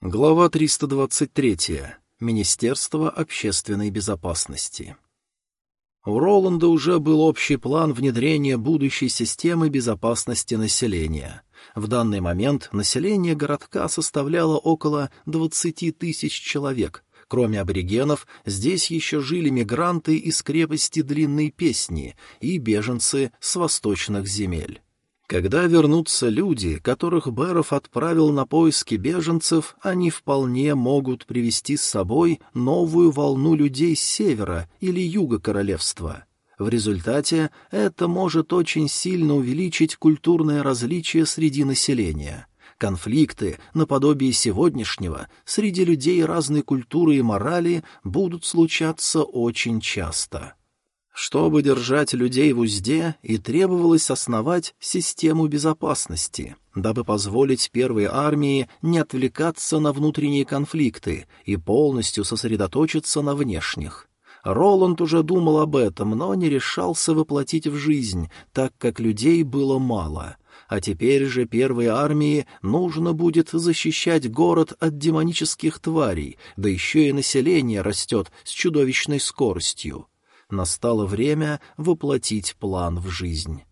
Глава 323. Министерство общественной безопасности. У Роланда уже был общий план внедрения будущей системы безопасности населения. В данный момент население городка составляло около 20 тысяч человек. Кроме аборигенов, здесь еще жили мигранты из крепости Длинной Песни и беженцы с восточных земель. Когда вернутся люди, которых Беров отправил на поиски беженцев, они вполне могут привести с собой новую волну людей с севера или юга королевства. В результате это может очень сильно увеличить культурное различие среди населения. Конфликты, наподобие сегодняшнего, среди людей разной культуры и морали будут случаться очень часто. Чтобы держать людей в узде, и требовалось основать систему безопасности, дабы позволить первой армии не отвлекаться на внутренние конфликты и полностью сосредоточиться на внешних. Роланд уже думал об этом, но не решался воплотить в жизнь, так как людей было мало. А теперь же первой армии нужно будет защищать город от демонических тварей, да еще и население растет с чудовищной скоростью настало время воплотить план в жизнь.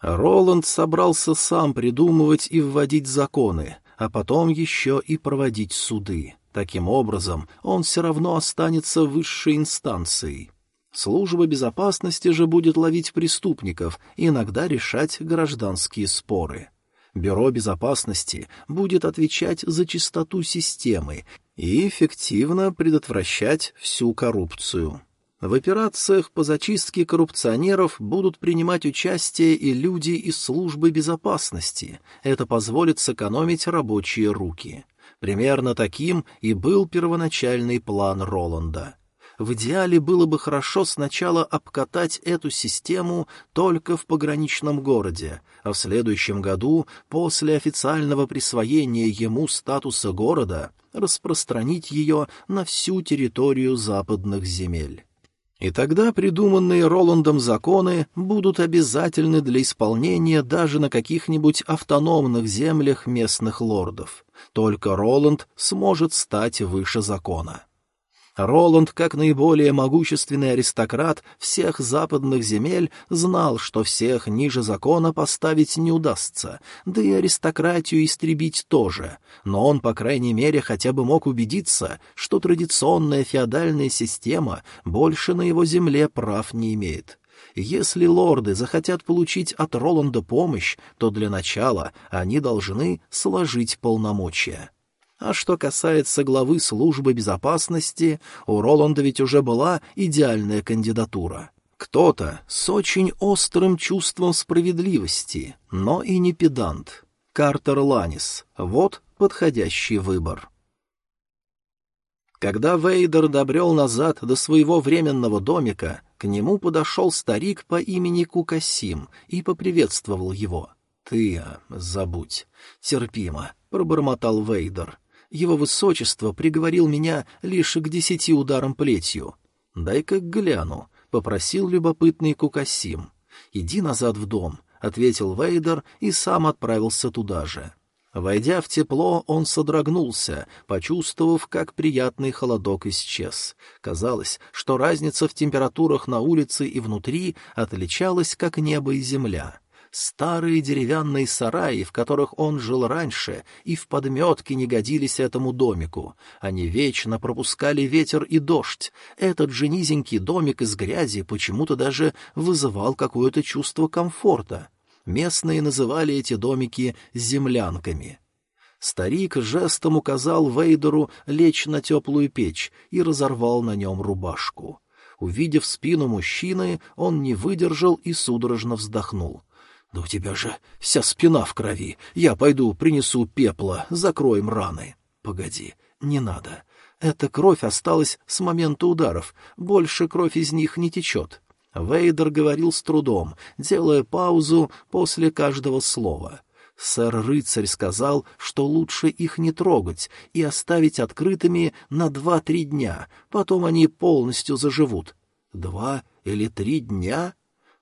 Роланд собрался сам придумывать и вводить законы, а потом еще и проводить суды. Таким образом, он все равно останется высшей инстанцией. Служба безопасности же будет ловить преступников и иногда решать гражданские споры. Бюро безопасности будет отвечать за чистоту системы и эффективно предотвращать всю коррупцию. В операциях по зачистке коррупционеров будут принимать участие и люди из службы безопасности. Это позволит сэкономить рабочие руки. Примерно таким и был первоначальный план Роланда. В идеале было бы хорошо сначала обкатать эту систему только в пограничном городе, а в следующем году, после официального присвоения ему статуса города, распространить ее на всю территорию западных земель. И тогда придуманные Роландом законы будут обязательны для исполнения даже на каких-нибудь автономных землях местных лордов. Только Роланд сможет стать выше закона. Роланд, как наиболее могущественный аристократ всех западных земель, знал, что всех ниже закона поставить не удастся, да и аристократию истребить тоже, но он, по крайней мере, хотя бы мог убедиться, что традиционная феодальная система больше на его земле прав не имеет. Если лорды захотят получить от Роланда помощь, то для начала они должны сложить полномочия. А что касается главы службы безопасности, у Роланда ведь уже была идеальная кандидатура. Кто-то с очень острым чувством справедливости, но и не педант. Картер Ланис. Вот подходящий выбор. Когда Вейдер добрел назад до своего временного домика, к нему подошел старик по имени Кукасим и поприветствовал его. «Ты, а, забудь. Терпимо», — пробормотал Вейдер. Его высочество приговорил меня лишь к десяти ударам плетью. «Дай-ка гляну», — попросил любопытный Кукасим. «Иди назад в дом», — ответил Вейдер и сам отправился туда же. Войдя в тепло, он содрогнулся, почувствовав, как приятный холодок исчез. Казалось, что разница в температурах на улице и внутри отличалась, как небо и земля. Старые деревянные сараи, в которых он жил раньше, и в подметке не годились этому домику. Они вечно пропускали ветер и дождь. Этот же низенький домик из грязи почему-то даже вызывал какое-то чувство комфорта. Местные называли эти домики землянками. Старик жестом указал Вейдеру лечь на теплую печь и разорвал на нем рубашку. Увидев спину мужчины, он не выдержал и судорожно вздохнул. «Да у тебя же вся спина в крови. Я пойду принесу пепла, закроем раны». «Погоди, не надо. Эта кровь осталась с момента ударов. Больше кровь из них не течет». Вейдер говорил с трудом, делая паузу после каждого слова. Сэр-рыцарь сказал, что лучше их не трогать и оставить открытыми на два-три дня, потом они полностью заживут. Два или три дня?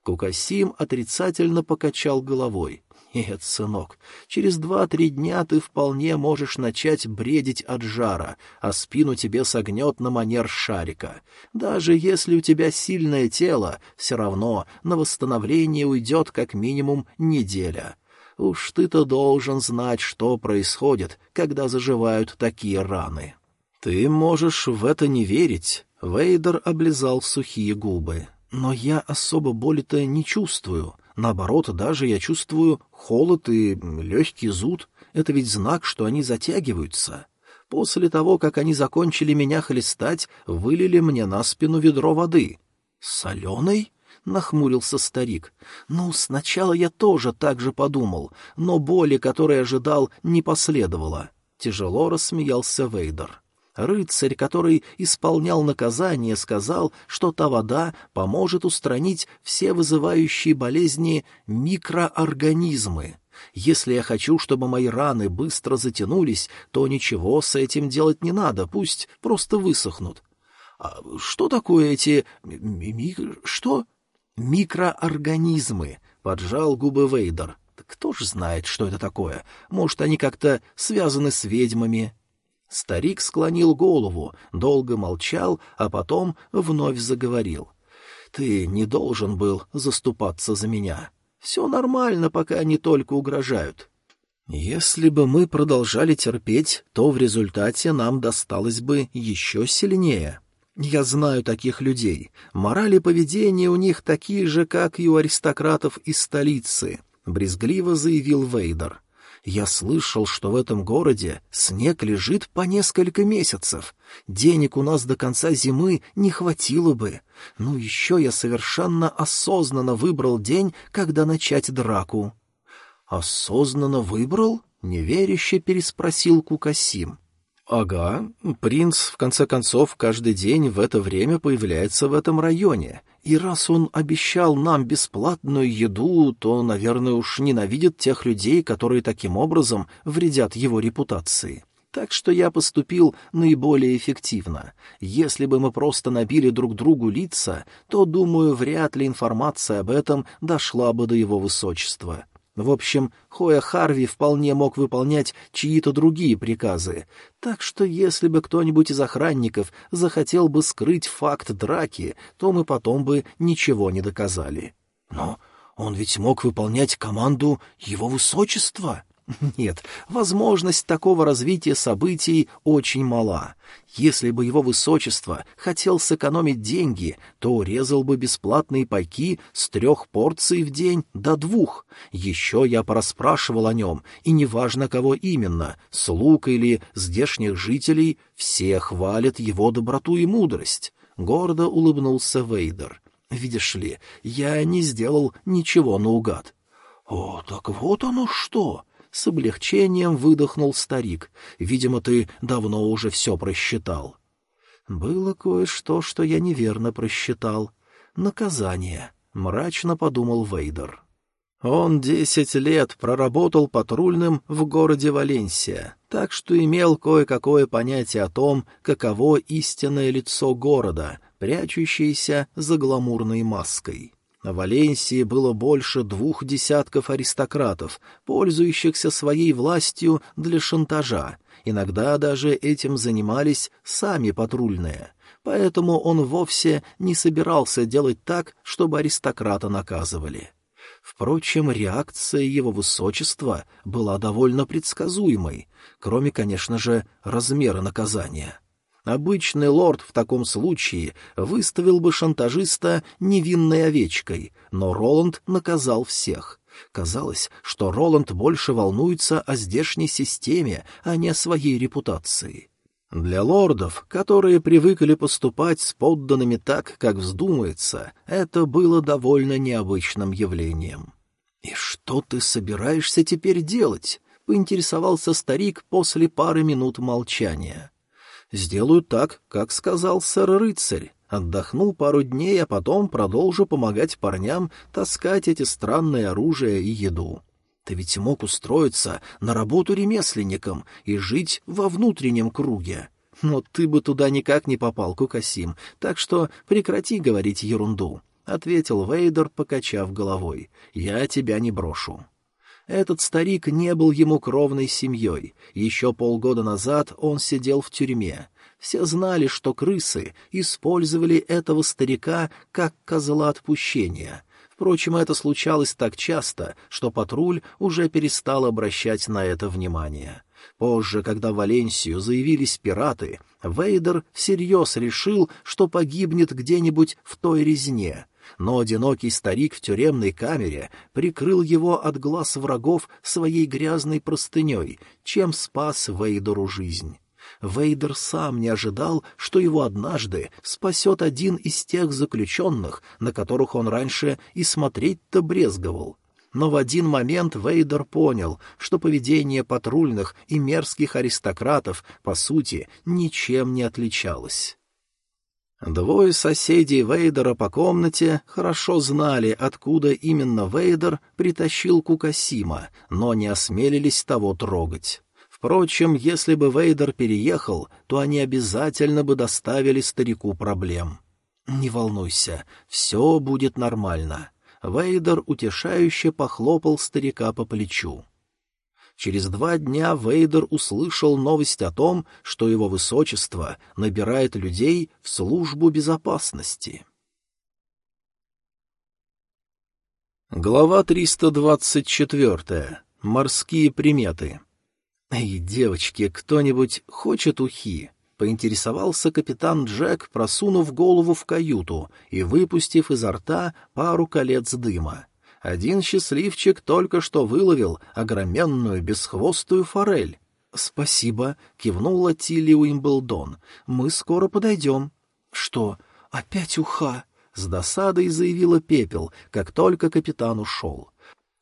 Кукасим отрицательно покачал головой. Нет, сынок, через два-три дня ты вполне можешь начать бредить от жара, а спину тебе согнет на манер шарика. Даже если у тебя сильное тело, все равно на восстановление уйдет как минимум неделя. Уж ты-то должен знать, что происходит, когда заживают такие раны. Ты можешь в это не верить. Вейдер облизал сухие губы. Но я особо боли-то не чувствую. Наоборот, даже я чувствую холод и легкий зуд. Это ведь знак, что они затягиваются. После того, как они закончили меня хлестать, вылили мне на спину ведро воды. «Соленой?» — нахмурился старик. «Ну, сначала я тоже так же подумал, но боли, которые ожидал, не последовало». Тяжело рассмеялся Вейдер. Рыцарь, который исполнял наказание, сказал, что та вода поможет устранить все вызывающие болезни микроорганизмы. Если я хочу, чтобы мои раны быстро затянулись, то ничего с этим делать не надо, пусть просто высохнут. А что такое эти... Ми... что? Микроорганизмы, — поджал губы Вейдер. Кто ж знает, что это такое? Может, они как-то связаны с ведьмами? Старик склонил голову, долго молчал, а потом вновь заговорил. «Ты не должен был заступаться за меня. Все нормально, пока они только угрожают. Если бы мы продолжали терпеть, то в результате нам досталось бы еще сильнее. Я знаю таких людей. Морали поведения у них такие же, как и у аристократов из столицы», — брезгливо заявил Вейдер. Я слышал, что в этом городе снег лежит по несколько месяцев. Денег у нас до конца зимы не хватило бы. Ну, еще я совершенно осознанно выбрал день, когда начать драку. «Осознанно выбрал?» — неверяще переспросил Кукасим. «Ага, принц, в конце концов, каждый день в это время появляется в этом районе, и раз он обещал нам бесплатную еду, то, наверное, уж ненавидит тех людей, которые таким образом вредят его репутации. Так что я поступил наиболее эффективно. Если бы мы просто набили друг другу лица, то, думаю, вряд ли информация об этом дошла бы до его высочества. В общем, Хоя Харви вполне мог выполнять чьи-то другие приказы, так что если бы кто-нибудь из охранников захотел бы скрыть факт драки, то мы потом бы ничего не доказали. Но он ведь мог выполнять команду его высочества, Нет, возможность такого развития событий очень мала. Если бы его высочество хотел сэкономить деньги, то урезал бы бесплатные пайки с трех порций в день до двух. Еще я пораспрашивал о нем, и неважно кого именно, слуг или здешних жителей, все хвалят его доброту и мудрость. Гордо улыбнулся Вейдер. Видишь ли, я не сделал ничего наугад. — О, так вот оно что! С облегчением выдохнул старик. Видимо, ты давно уже все просчитал. Было кое-что, что я неверно просчитал. Наказание, — мрачно подумал Вейдер. Он десять лет проработал патрульным в городе Валенсия, так что имел кое-какое понятие о том, каково истинное лицо города, прячущееся за гламурной маской. На Валенсии было больше двух десятков аристократов, пользующихся своей властью для шантажа. Иногда даже этим занимались сами патрульные. Поэтому он вовсе не собирался делать так, чтобы аристократа наказывали. Впрочем, реакция его высочества была довольно предсказуемой, кроме, конечно же, размера наказания — Обычный лорд в таком случае выставил бы шантажиста невинной овечкой, но Роланд наказал всех. Казалось, что Роланд больше волнуется о здешней системе, а не о своей репутации. Для лордов, которые привыкли поступать с подданными так, как вздумается, это было довольно необычным явлением. «И что ты собираешься теперь делать?» — поинтересовался старик после пары минут молчания. Сделаю так, как сказал сэр-рыцарь. Отдохну пару дней, а потом продолжу помогать парням таскать эти странные оружия и еду. Ты ведь мог устроиться на работу ремесленником и жить во внутреннем круге. Но ты бы туда никак не попал, Кукасим, так что прекрати говорить ерунду», — ответил Вейдер, покачав головой. «Я тебя не брошу». Этот старик не был ему кровной семьей. Еще полгода назад он сидел в тюрьме. Все знали, что крысы использовали этого старика как козла отпущения. Впрочем, это случалось так часто, что патруль уже перестал обращать на это внимание. Позже, когда в Валенсию заявились пираты, Вейдер всерьез решил, что погибнет где-нибудь в той резне. Но одинокий старик в тюремной камере прикрыл его от глаз врагов своей грязной простыней, чем спас Вейдеру жизнь. Вейдер сам не ожидал, что его однажды спасет один из тех заключенных, на которых он раньше и смотреть-то брезговал. Но в один момент Вейдер понял, что поведение патрульных и мерзких аристократов, по сути, ничем не отличалось. Двое соседей Вейдера по комнате хорошо знали, откуда именно Вейдер притащил Кукасима, но не осмелились того трогать. Впрочем, если бы Вейдер переехал, то они обязательно бы доставили старику проблем. «Не волнуйся, все будет нормально». Вейдер утешающе похлопал старика по плечу. Через два дня Вейдер услышал новость о том, что его высочество набирает людей в службу безопасности. Глава 324. Морские приметы. «Эй, девочки, кто-нибудь хочет ухи?» — поинтересовался капитан Джек, просунув голову в каюту и выпустив изо рта пару колец дыма. Один счастливчик только что выловил огроменную бесхвостую форель. «Спасибо», — кивнула Тилли Уимблдон. «Мы скоро подойдем». «Что, опять уха?» — с досадой заявила Пепел, как только капитан ушел.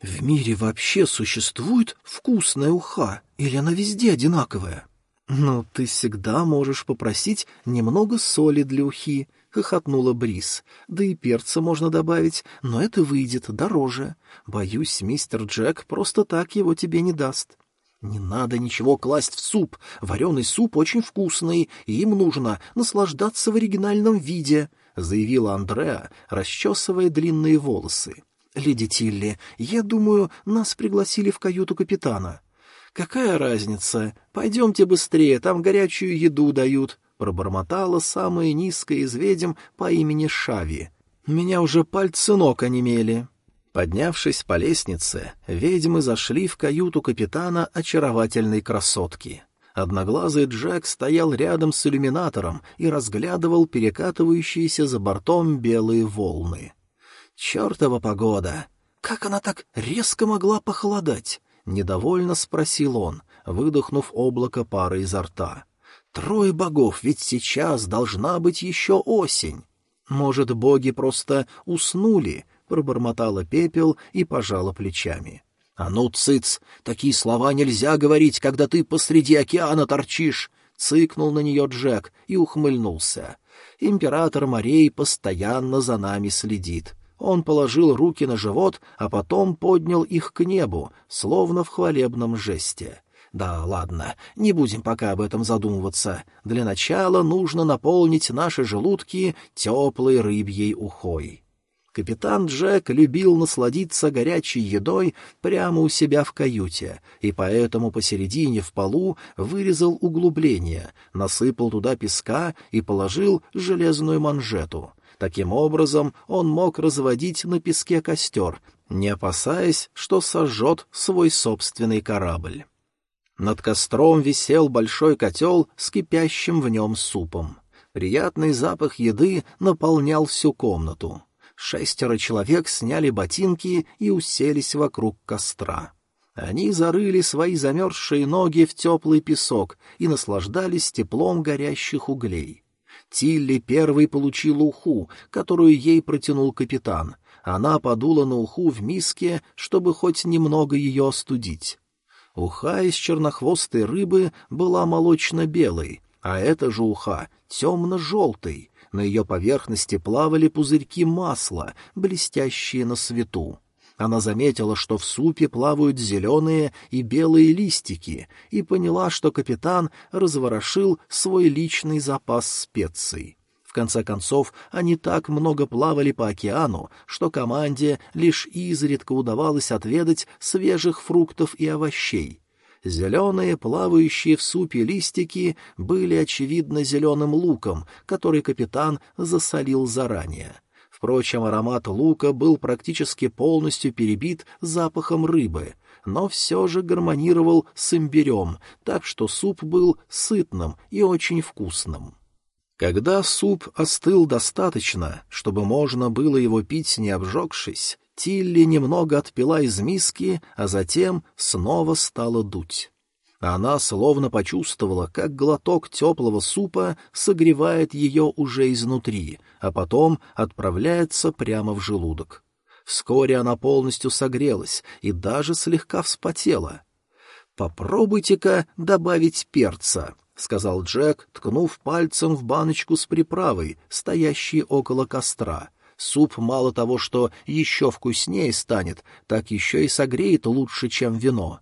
В мире вообще существует вкусная уха, или она везде одинаковая? Ну, ты всегда можешь попросить немного соли для ухи, хохотнула Брис. Да и перца можно добавить, но это выйдет дороже. Боюсь, мистер Джек просто так его тебе не даст. Не надо ничего класть в суп. Вареный суп очень вкусный, и им нужно наслаждаться в оригинальном виде, заявила Андреа, расчесывая длинные волосы. «Леди Тилли, я думаю, нас пригласили в каюту капитана». «Какая разница? Пойдемте быстрее, там горячую еду дают», — пробормотала самая низкая из ведьм по имени Шави. «Меня уже пальцы ног онемели». Поднявшись по лестнице, ведьмы зашли в каюту капитана очаровательной красотки. Одноглазый Джек стоял рядом с иллюминатором и разглядывал перекатывающиеся за бортом белые волны. Чертова погода! Как она так резко могла похолодать? Недовольно спросил он, выдохнув облако пары изо рта. Трое богов, ведь сейчас должна быть еще осень. Может, боги просто уснули? Пробормотала пепел и пожала плечами. «А ну, цыц! Такие слова нельзя говорить, когда ты посреди океана торчишь!» Цыкнул на нее Джек и ухмыльнулся. «Император морей постоянно за нами следит. Он положил руки на живот, а потом поднял их к небу, словно в хвалебном жесте. Да, ладно, не будем пока об этом задумываться. Для начала нужно наполнить наши желудки теплой рыбьей ухой. Капитан Джек любил насладиться горячей едой прямо у себя в каюте, и поэтому посередине в полу вырезал углубление, насыпал туда песка и положил железную манжету — Таким образом, он мог разводить на песке костер, не опасаясь, что сожжет свой собственный корабль. Над костром висел большой котел с кипящим в нем супом. Приятный запах еды наполнял всю комнату. Шестеро человек сняли ботинки и уселись вокруг костра. Они зарыли свои замерзшие ноги в теплый песок и наслаждались теплом горящих углей. Тилли первой получила уху, которую ей протянул капитан. Она подула на уху в миске, чтобы хоть немного ее остудить. Уха из чернохвостой рыбы была молочно-белой, а эта же уха — темно-желтой. На ее поверхности плавали пузырьки масла, блестящие на свету. Она заметила, что в супе плавают зеленые и белые листики, и поняла, что капитан разворошил свой личный запас специй. В конце концов, они так много плавали по океану, что команде лишь изредка удавалось отведать свежих фруктов и овощей. Зеленые, плавающие в супе листики, были, очевидно, зеленым луком, который капитан засолил заранее. Впрочем, аромат лука был практически полностью перебит запахом рыбы, но все же гармонировал с имбирем, так что суп был сытным и очень вкусным. Когда суп остыл достаточно, чтобы можно было его пить, не обжегшись, Тилли немного отпила из миски, а затем снова стала дуть. Она словно почувствовала, как глоток теплого супа согревает ее уже изнутри, а потом отправляется прямо в желудок. Вскоре она полностью согрелась и даже слегка вспотела. «Попробуйте-ка добавить перца», — сказал Джек, ткнув пальцем в баночку с приправой, стоящей около костра. «Суп мало того, что еще вкуснее станет, так еще и согреет лучше, чем вино».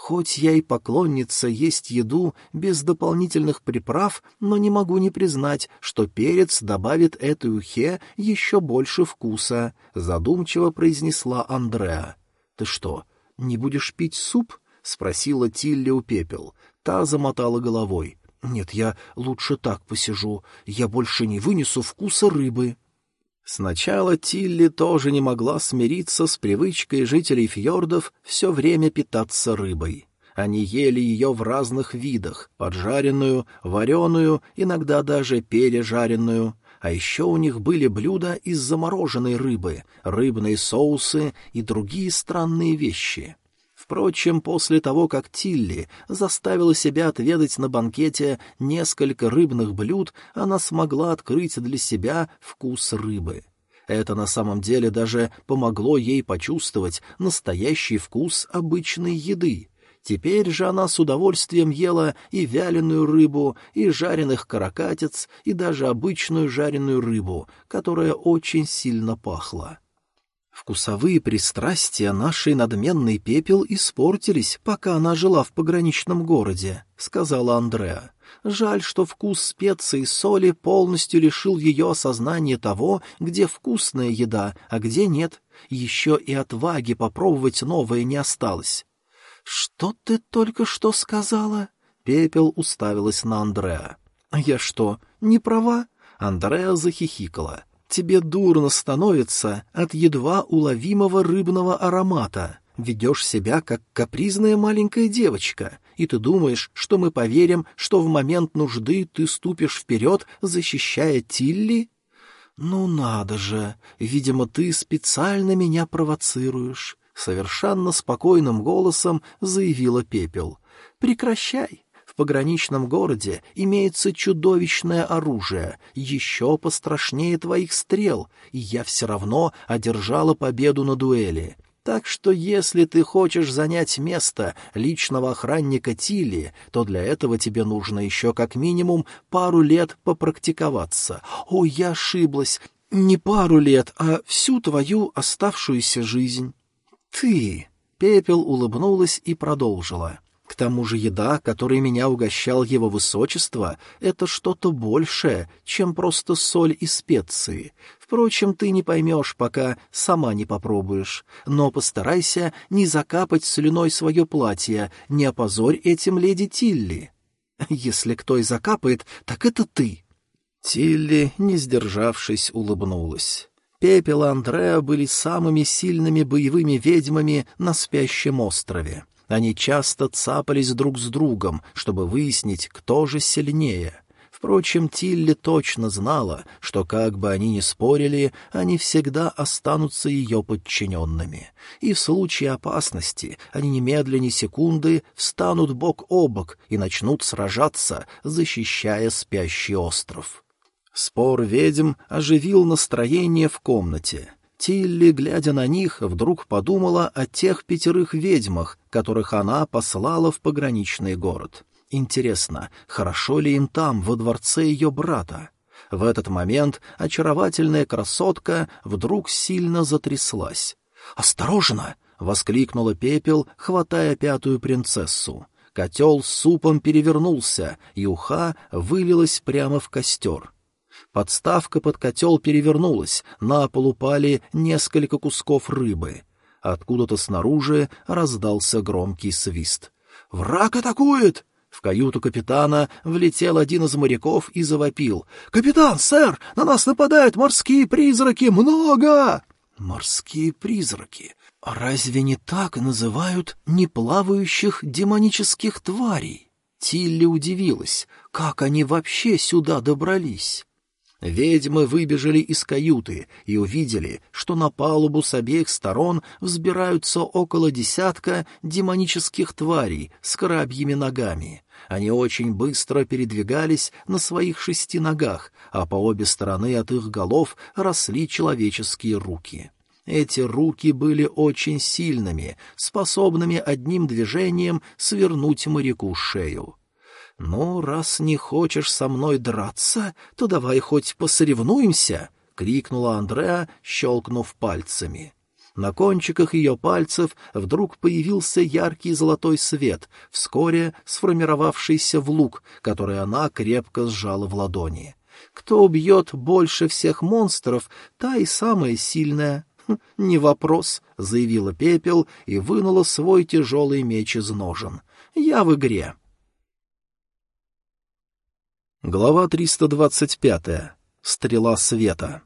Хоть я и поклонница есть еду без дополнительных приправ, но не могу не признать, что перец добавит этой ухе еще больше вкуса, — задумчиво произнесла Андреа. — Ты что, не будешь пить суп? — спросила Тилли у пепел. Та замотала головой. «Нет, я лучше так посижу. Я больше не вынесу вкуса рыбы». Сначала Тилли тоже не могла смириться с привычкой жителей фьордов все время питаться рыбой. Они ели ее в разных видах — поджаренную, вареную, иногда даже пережаренную. А еще у них были блюда из замороженной рыбы, рыбные соусы и другие странные вещи. Впрочем, после того, как Тилли заставила себя отведать на банкете несколько рыбных блюд, она смогла открыть для себя вкус рыбы. Это на самом деле даже помогло ей почувствовать настоящий вкус обычной еды. Теперь же она с удовольствием ела и вяленую рыбу, и жареных каракатиц, и даже обычную жареную рыбу, которая очень сильно пахла. Вкусовые пристрастия нашей надменной пепел испортились, пока она жила в пограничном городе, — сказала Андреа. Жаль, что вкус специй и соли полностью лишил ее осознания того, где вкусная еда, а где нет. Еще и отваги попробовать новое не осталось. — Что ты только что сказала? Пепел уставилась на Андреа. — Я что, не права? Андреа захихикала. — Тебе дурно становится от едва уловимого рыбного аромата. Ведешь себя, как капризная маленькая девочка, и ты думаешь, что мы поверим, что в момент нужды ты ступишь вперед, защищая Тилли? Ну надо же, видимо, ты специально меня провоцируешь, — совершенно спокойным голосом заявила Пепел. Прекращай пограничном городе имеется чудовищное оружие, еще пострашнее твоих стрел, и я все равно одержала победу на дуэли. Так что если ты хочешь занять место личного охранника Тилли, то для этого тебе нужно еще как минимум пару лет попрактиковаться. О, я ошиблась. Не пару лет, а всю твою оставшуюся жизнь. Ты... Пепел улыбнулась и продолжила. К тому же еда, которой меня угощал его высочество, это что-то большее, чем просто соль и специи. Впрочем, ты не поймешь, пока сама не попробуешь. Но постарайся не закапать слюной свое платье, не опозорь этим леди Тилли. Если кто и закапает, так это ты. Тилли, не сдержавшись, улыбнулась. Пепел и Андреа были самыми сильными боевыми ведьмами на спящем острове. Они часто цапались друг с другом, чтобы выяснить, кто же сильнее. Впрочем, Тилли точно знала, что как бы они ни спорили, они всегда останутся ее подчиненными. И в случае опасности они немедленно секунды встанут бок о бок и начнут сражаться, защищая спящий остров. Спор ведьм оживил настроение в комнате. Тилли, глядя на них, вдруг подумала о тех пятерых ведьмах, которых она послала в пограничный город. Интересно, хорошо ли им там, во дворце ее брата? В этот момент очаровательная красотка вдруг сильно затряслась. «Осторожно!» — воскликнула Пепел, хватая пятую принцессу. Котел с супом перевернулся, и уха вылилась прямо в костер. Подставка под котел перевернулась, на пол упали несколько кусков рыбы. Откуда-то снаружи раздался громкий свист. «Враг атакует!» В каюту капитана влетел один из моряков и завопил. «Капитан, сэр, на нас нападают морские призраки! Много!» «Морские призраки? Разве не так называют неплавающих демонических тварей?» Тилли удивилась, как они вообще сюда добрались. Ведьмы выбежали из каюты и увидели, что на палубу с обеих сторон взбираются около десятка демонических тварей с крабьими ногами. Они очень быстро передвигались на своих шести ногах, а по обе стороны от их голов росли человеческие руки. Эти руки были очень сильными, способными одним движением свернуть моряку шею. «Ну, раз не хочешь со мной драться, то давай хоть посоревнуемся!» — крикнула Андреа, щелкнув пальцами. На кончиках ее пальцев вдруг появился яркий золотой свет, вскоре сформировавшийся в лук, который она крепко сжала в ладони. «Кто убьет больше всех монстров, та и самая сильная». «Хм, «Не вопрос», — заявила Пепел и вынула свой тяжелый меч из ножен. «Я в игре». Глава 325. Стрела света.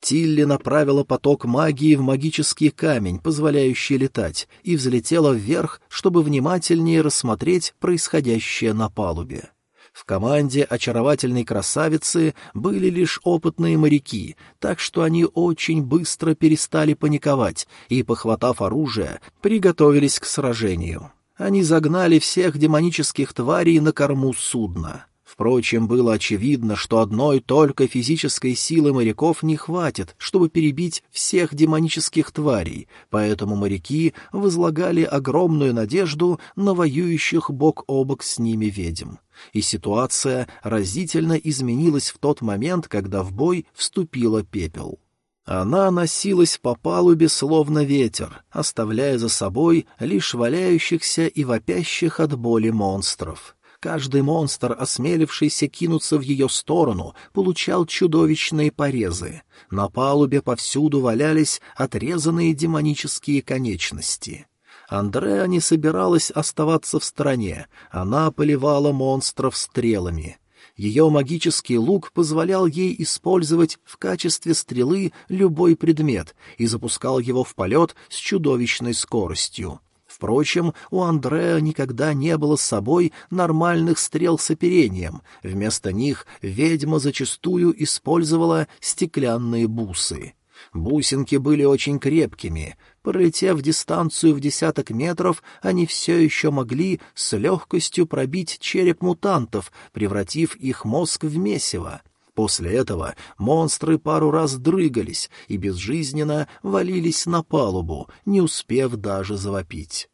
Тилли направила поток магии в магический камень, позволяющий летать, и взлетела вверх, чтобы внимательнее рассмотреть происходящее на палубе. В команде очаровательной красавицы были лишь опытные моряки, так что они очень быстро перестали паниковать и, похватав оружие, приготовились к сражению. Они загнали всех демонических тварей на корму судна. Впрочем, было очевидно, что одной только физической силы моряков не хватит, чтобы перебить всех демонических тварей, поэтому моряки возлагали огромную надежду на воюющих бок о бок с ними ведьм. И ситуация разительно изменилась в тот момент, когда в бой вступила пепел. Она носилась по палубе словно ветер, оставляя за собой лишь валяющихся и вопящих от боли монстров. Каждый монстр, осмелившийся кинуться в ее сторону, получал чудовищные порезы. На палубе повсюду валялись отрезанные демонические конечности. Андреа не собиралась оставаться в стороне, она поливала монстров стрелами. Ее магический лук позволял ей использовать в качестве стрелы любой предмет и запускал его в полет с чудовищной скоростью. Впрочем, у Андреа никогда не было с собой нормальных стрел с оперением. Вместо них ведьма зачастую использовала стеклянные бусы. Бусинки были очень крепкими. Пролетев дистанцию в десяток метров, они все еще могли с легкостью пробить череп мутантов, превратив их мозг в месиво. После этого монстры пару раз дрыгались и безжизненно валились на палубу, не успев даже завопить.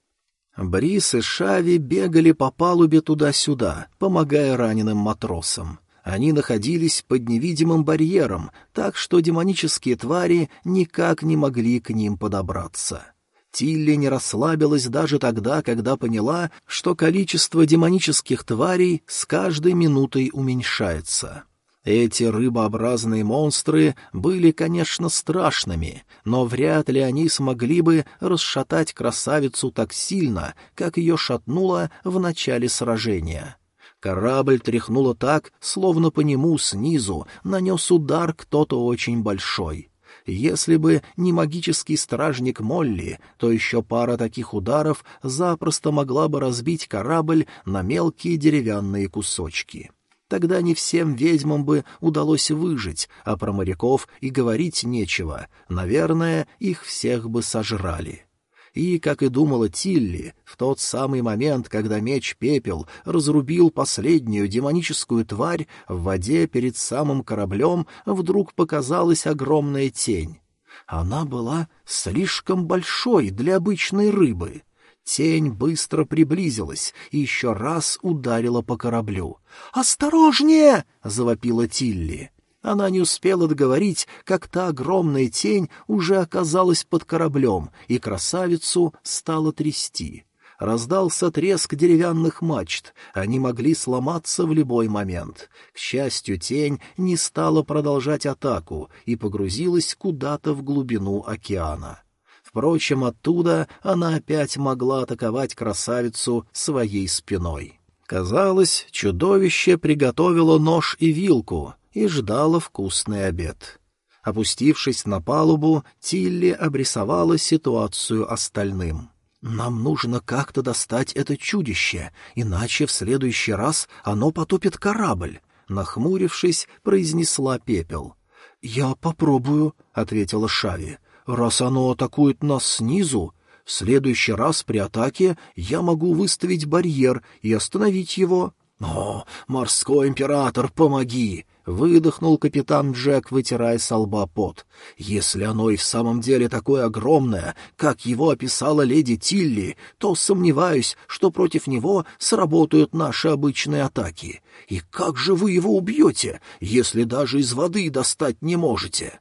Брис и Шави бегали по палубе туда-сюда, помогая раненым матросам. Они находились под невидимым барьером, так что демонические твари никак не могли к ним подобраться. Тилли не расслабилась даже тогда, когда поняла, что количество демонических тварей с каждой минутой уменьшается. Эти рыбообразные монстры были, конечно, страшными, но вряд ли они смогли бы расшатать красавицу так сильно, как ее шатнуло в начале сражения. Корабль тряхнуло так, словно по нему снизу нанес удар кто-то очень большой. Если бы не магический стражник Молли, то еще пара таких ударов запросто могла бы разбить корабль на мелкие деревянные кусочки. Тогда не всем ведьмам бы удалось выжить, а про моряков и говорить нечего. Наверное, их всех бы сожрали. И, как и думала Тилли, в тот самый момент, когда меч-пепел разрубил последнюю демоническую тварь, в воде перед самым кораблем вдруг показалась огромная тень. Она была слишком большой для обычной рыбы — Тень быстро приблизилась и еще раз ударила по кораблю. «Осторожнее!» — завопила Тилли. Она не успела договорить, как та огромная тень уже оказалась под кораблем, и красавицу стала трясти. Раздался треск деревянных мачт, они могли сломаться в любой момент. К счастью, тень не стала продолжать атаку и погрузилась куда-то в глубину океана. Впрочем, оттуда она опять могла атаковать красавицу своей спиной. Казалось, чудовище приготовило нож и вилку и ждало вкусный обед. Опустившись на палубу, Тилли обрисовала ситуацию остальным. «Нам нужно как-то достать это чудище, иначе в следующий раз оно потопит корабль», — нахмурившись, произнесла пепел. «Я попробую», — ответила Шави. «Раз оно атакует нас снизу, в следующий раз при атаке я могу выставить барьер и остановить его». «О, морской император, помоги!» — выдохнул капитан Джек, вытирая со лба пот. «Если оно и в самом деле такое огромное, как его описала леди Тилли, то сомневаюсь, что против него сработают наши обычные атаки. И как же вы его убьете, если даже из воды достать не можете?»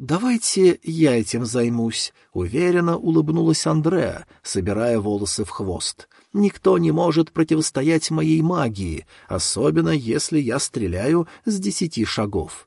«Давайте я этим займусь», — уверенно улыбнулась Андреа, собирая волосы в хвост. Никто не может противостоять моей магии, особенно если я стреляю с десяти шагов.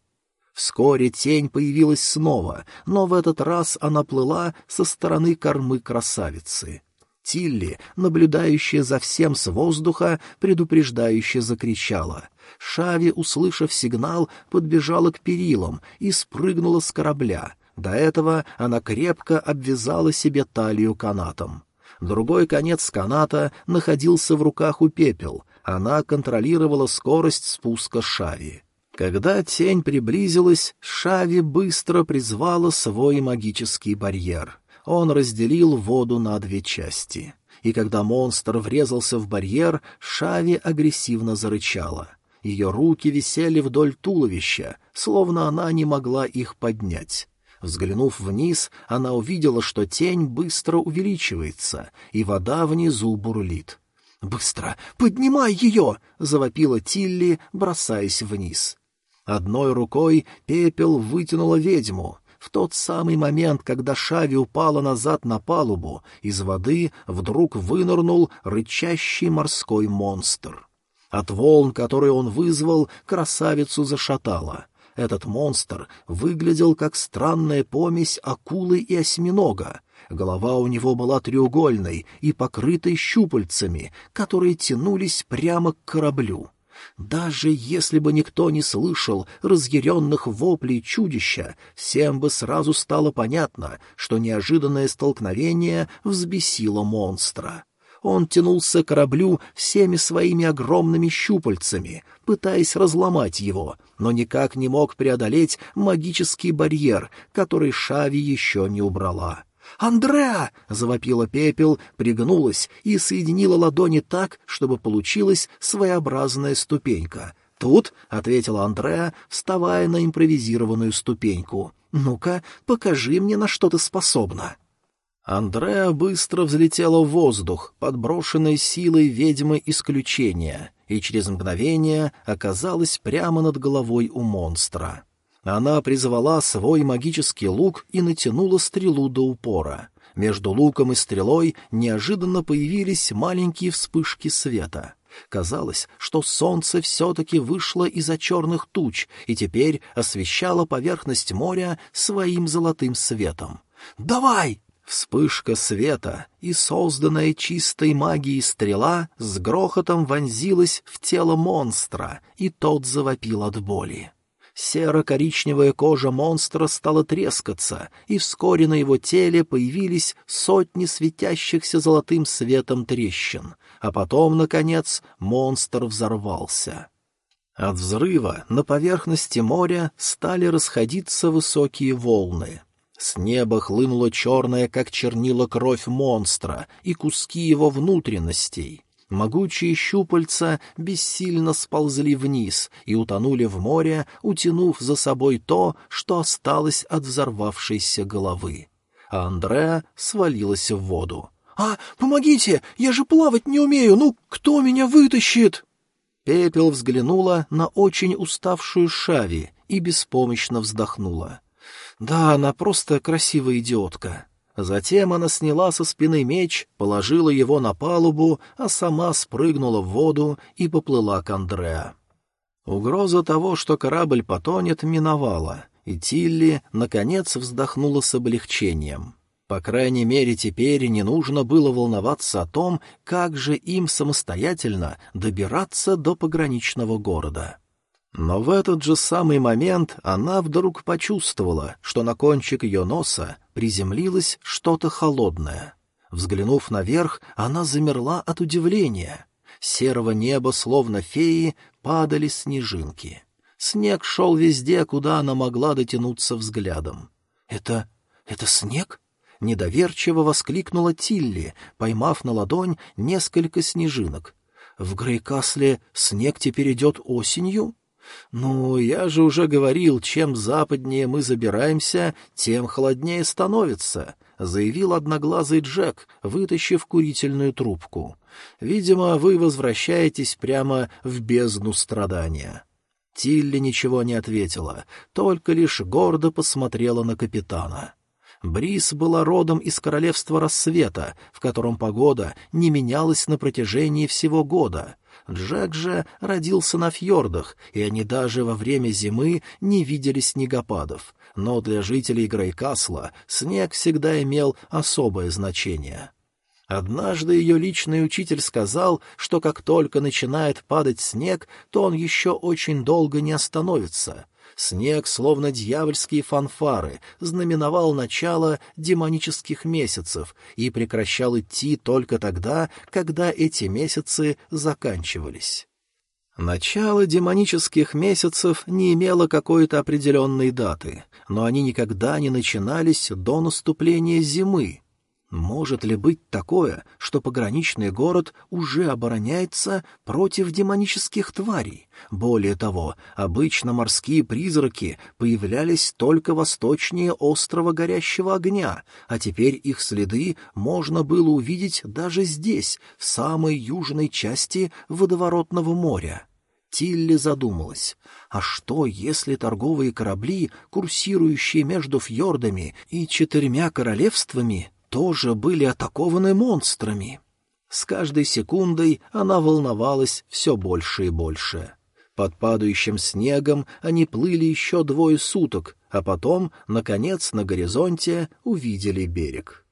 Вскоре тень появилась снова, но в этот раз она плыла со стороны кормы красавицы. Тилли, наблюдающая за всем с воздуха, предупреждающе закричала. Шави, услышав сигнал, подбежала к перилам и спрыгнула с корабля. До этого она крепко обвязала себе талию канатом. Другой конец каната находился в руках у пепел. Она контролировала скорость спуска Шави. Когда тень приблизилась, Шави быстро призвала свой магический барьер. Он разделил воду на две части. И когда монстр врезался в барьер, Шави агрессивно зарычала. Ее руки висели вдоль туловища, словно она не могла их поднять. Взглянув вниз, она увидела, что тень быстро увеличивается, и вода внизу бурлит. «Быстро! Поднимай ее!» — завопила Тилли, бросаясь вниз. Одной рукой пепел вытянула ведьму. В тот самый момент, когда Шави упала назад на палубу, из воды вдруг вынырнул рычащий морской монстр. От волн, которые он вызвал, красавицу зашатало — этот монстр выглядел как странная помесь акулы и осьминога. Голова у него была треугольной и покрытой щупальцами, которые тянулись прямо к кораблю. Даже если бы никто не слышал разъяренных воплей чудища, всем бы сразу стало понятно, что неожиданное столкновение взбесило монстра. Он тянулся к кораблю всеми своими огромными щупальцами, пытаясь разломать его, но никак не мог преодолеть магический барьер, который Шави еще не убрала. «Андреа!» — завопила пепел, пригнулась и соединила ладони так, чтобы получилась своеобразная ступенька. «Тут», — ответила Андреа, вставая на импровизированную ступеньку. «Ну-ка, покажи мне, на что ты способна». Андреа быстро взлетела в воздух, подброшенной силой ведьмы исключения, и через мгновение оказалась прямо над головой у монстра. Она призвала свой магический лук и натянула стрелу до упора. Между луком и стрелой неожиданно появились маленькие вспышки света. Казалось, что солнце все-таки вышло из-за черных туч и теперь освещало поверхность моря своим золотым светом. «Давай!» Вспышка света и созданная чистой магией стрела с грохотом вонзилась в тело монстра, и тот завопил от боли. Серо-коричневая кожа монстра стала трескаться, и вскоре на его теле появились сотни светящихся золотым светом трещин, а потом, наконец, монстр взорвался. От взрыва на поверхности моря стали расходиться высокие волны — с неба хлынула черная, как чернила, кровь монстра и куски его внутренностей. Могучие щупальца бессильно сползли вниз и утонули в море, утянув за собой то, что осталось от взорвавшейся головы. А Андреа свалилась в воду. «А, помогите! Я же плавать не умею! Ну, кто меня вытащит?» Пепел взглянула на очень уставшую Шави и беспомощно вздохнула. Да, она просто красивая идиотка. Затем она сняла со спины меч, положила его на палубу, а сама спрыгнула в воду и поплыла к Андреа. Угроза того, что корабль потонет, миновала, и Тилли, наконец, вздохнула с облегчением. По крайней мере, теперь не нужно было волноваться о том, как же им самостоятельно добираться до пограничного города. Но в этот же самый момент она вдруг почувствовала, что на кончик ее носа приземлилось что-то холодное. Взглянув наверх, она замерла от удивления. Серого неба, словно феи, падали снежинки. Снег шел везде, куда она могла дотянуться взглядом. «Это... это снег?» — недоверчиво воскликнула Тилли, поймав на ладонь несколько снежинок. «В Грейкасле снег теперь идет осенью?» «Ну, я же уже говорил, чем западнее мы забираемся, тем холоднее становится», — заявил одноглазый Джек, вытащив курительную трубку. «Видимо, вы возвращаетесь прямо в бездну страдания». Тилли ничего не ответила, только лишь гордо посмотрела на капитана. Брис была родом из королевства рассвета, в котором погода не менялась на протяжении всего года — Джек же родился на фьордах, и они даже во время зимы не видели снегопадов. Но для жителей Грейкасла снег всегда имел особое значение. Однажды ее личный учитель сказал, что как только начинает падать снег, то он еще очень долго не остановится — Снег, словно дьявольские фанфары, знаменовал начало демонических месяцев и прекращал идти только тогда, когда эти месяцы заканчивались. Начало демонических месяцев не имело какой-то определенной даты, но они никогда не начинались до наступления зимы, может ли быть такое, что пограничный город уже обороняется против демонических тварей? Более того, обычно морские призраки появлялись только восточнее острова горящего огня, а теперь их следы можно было увидеть даже здесь, в самой южной части водоворотного моря. Тилли задумалась. А что, если торговые корабли, курсирующие между фьордами и четырьмя королевствами, тоже были атакованы монстрами. С каждой секундой она волновалась все больше и больше. Под падающим снегом они плыли еще двое суток, а потом, наконец, на горизонте увидели берег.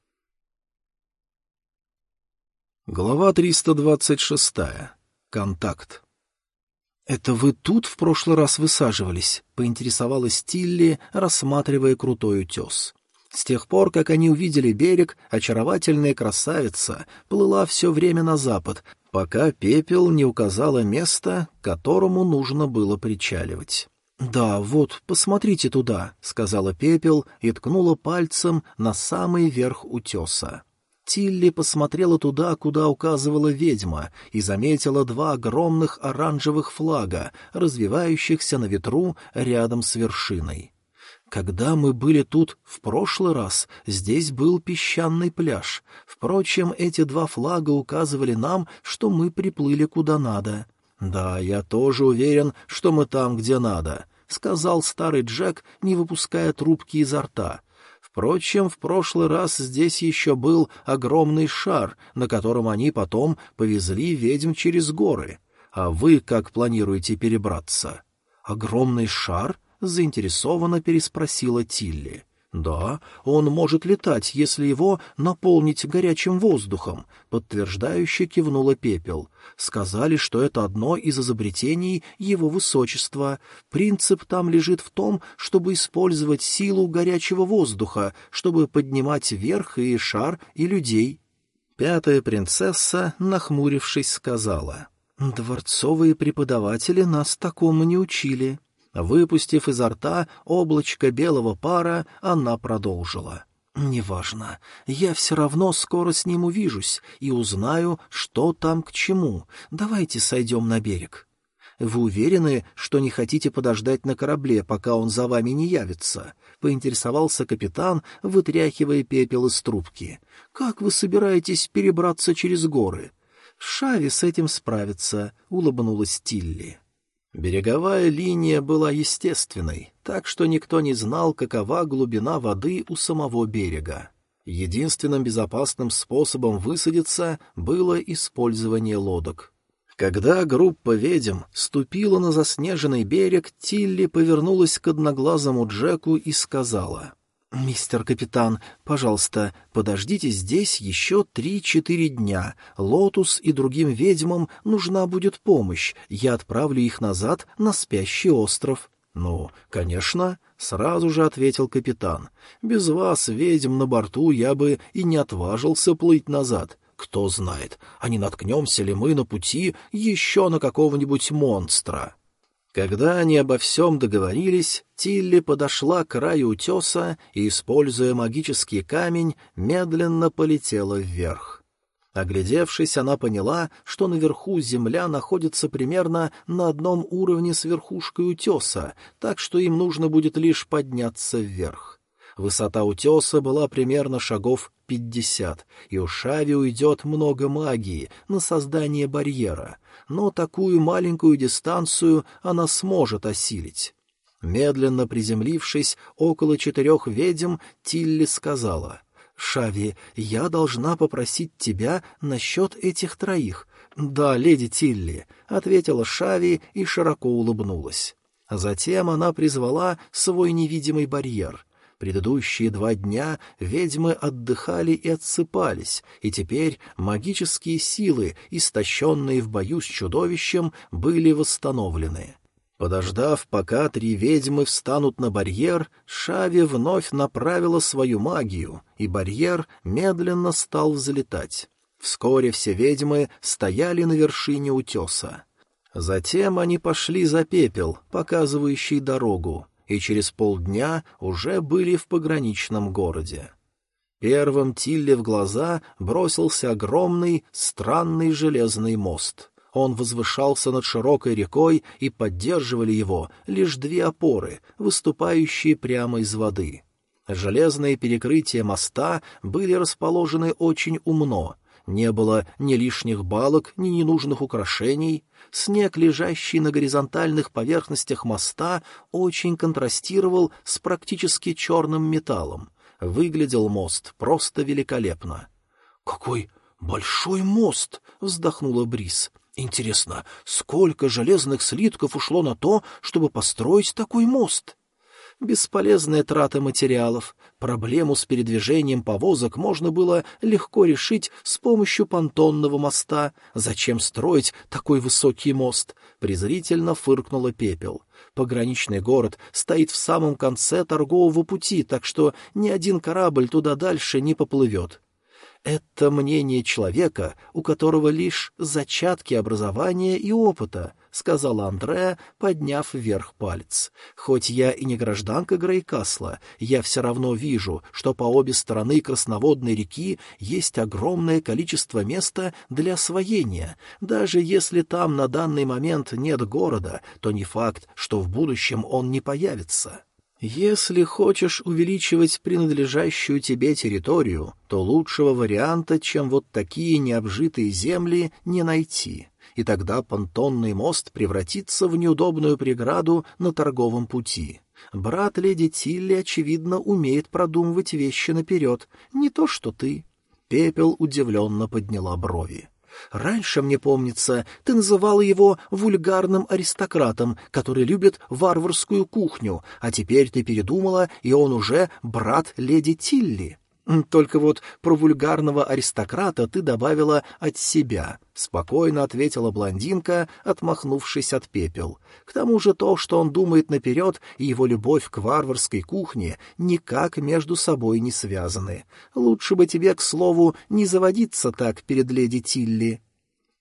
Глава 326. Контакт. «Это вы тут в прошлый раз высаживались?» — поинтересовалась Тилли, рассматривая крутой утес. С тех пор, как они увидели берег, очаровательная красавица плыла все время на запад, пока пепел не указала место, которому нужно было причаливать. «Да, вот, посмотрите туда», — сказала пепел и ткнула пальцем на самый верх утеса. Тилли посмотрела туда, куда указывала ведьма, и заметила два огромных оранжевых флага, развивающихся на ветру рядом с вершиной. Когда мы были тут в прошлый раз, здесь был песчаный пляж. Впрочем, эти два флага указывали нам, что мы приплыли куда надо. Да, я тоже уверен, что мы там, где надо, — сказал старый Джек, не выпуская трубки изо рта. Впрочем, в прошлый раз здесь еще был огромный шар, на котором они потом повезли ведьм через горы. А вы как планируете перебраться? Огромный шар? — заинтересованно переспросила Тилли. «Да, он может летать, если его наполнить горячим воздухом», — подтверждающе кивнула Пепел. «Сказали, что это одно из изобретений его высочества. Принцип там лежит в том, чтобы использовать силу горячего воздуха, чтобы поднимать вверх и шар, и людей». Пятая принцесса, нахмурившись, сказала. «Дворцовые преподаватели нас такому не учили». Выпустив изо рта облачко белого пара, она продолжила. «Неважно. Я все равно скоро с ним увижусь и узнаю, что там к чему. Давайте сойдем на берег». «Вы уверены, что не хотите подождать на корабле, пока он за вами не явится?» — поинтересовался капитан, вытряхивая пепел из трубки. «Как вы собираетесь перебраться через горы?» «Шави с этим справится», — улыбнулась Тилли. Береговая линия была естественной, так что никто не знал, какова глубина воды у самого берега. Единственным безопасным способом высадиться было использование лодок. Когда группа ведьм ступила на заснеженный берег, Тилли повернулась к одноглазому Джеку и сказала — «Мистер капитан, пожалуйста, подождите здесь еще три-четыре дня. Лотус и другим ведьмам нужна будет помощь. Я отправлю их назад на спящий остров». «Ну, конечно», — сразу же ответил капитан. «Без вас, ведьм, на борту я бы и не отважился плыть назад. Кто знает, а не наткнемся ли мы на пути еще на какого-нибудь монстра». Когда они обо всем договорились, Тилли подошла к краю утеса и, используя магический камень, медленно полетела вверх. Оглядевшись, она поняла, что наверху земля находится примерно на одном уровне с верхушкой утеса, так что им нужно будет лишь подняться вверх. Высота утеса была примерно шагов пятьдесят, и у Шави уйдет много магии на создание барьера, но такую маленькую дистанцию она сможет осилить. Медленно приземлившись около четырех ведьм, Тилли сказала, «Шави, я должна попросить тебя насчет этих троих». «Да, леди Тилли», — ответила Шави и широко улыбнулась. Затем она призвала свой невидимый барьер — Предыдущие два дня ведьмы отдыхали и отсыпались, и теперь магические силы, истощенные в бою с чудовищем, были восстановлены. Подождав, пока три ведьмы встанут на барьер, Шави вновь направила свою магию, и барьер медленно стал взлетать. Вскоре все ведьмы стояли на вершине утеса. Затем они пошли за пепел, показывающий дорогу, и через полдня уже были в пограничном городе. Первым Тилле в глаза бросился огромный, странный железный мост. Он возвышался над широкой рекой, и поддерживали его лишь две опоры, выступающие прямо из воды. Железные перекрытия моста были расположены очень умно, не было ни лишних балок, ни ненужных украшений. Снег, лежащий на горизонтальных поверхностях моста, очень контрастировал с практически черным металлом. Выглядел мост просто великолепно. — Какой большой мост! — вздохнула Брис. — Интересно, сколько железных слитков ушло на то, чтобы построить такой мост? — Бесполезная трата материалов. Проблему с передвижением повозок можно было легко решить с помощью понтонного моста. Зачем строить такой высокий мост? Презрительно фыркнула пепел. Пограничный город стоит в самом конце торгового пути, так что ни один корабль туда дальше не поплывет. Это мнение человека, у которого лишь зачатки образования и опыта, — сказала Андреа, подняв вверх палец. «Хоть я и не гражданка Грейкасла, я все равно вижу, что по обе стороны Красноводной реки есть огромное количество места для освоения. Даже если там на данный момент нет города, то не факт, что в будущем он не появится». Если хочешь увеличивать принадлежащую тебе территорию, то лучшего варианта, чем вот такие необжитые земли, не найти. И тогда понтонный мост превратится в неудобную преграду на торговом пути. Брат леди Тилли, очевидно, умеет продумывать вещи наперед, не то что ты. Пепел удивленно подняла брови. Раньше, мне помнится, ты называла его вульгарным аристократом, который любит варварскую кухню, а теперь ты передумала, и он уже брат леди Тилли. Только вот про вульгарного аристократа ты добавила от себя, — спокойно ответила блондинка, отмахнувшись от пепел. К тому же то, что он думает наперед, и его любовь к варварской кухне никак между собой не связаны. Лучше бы тебе, к слову, не заводиться так перед леди Тилли.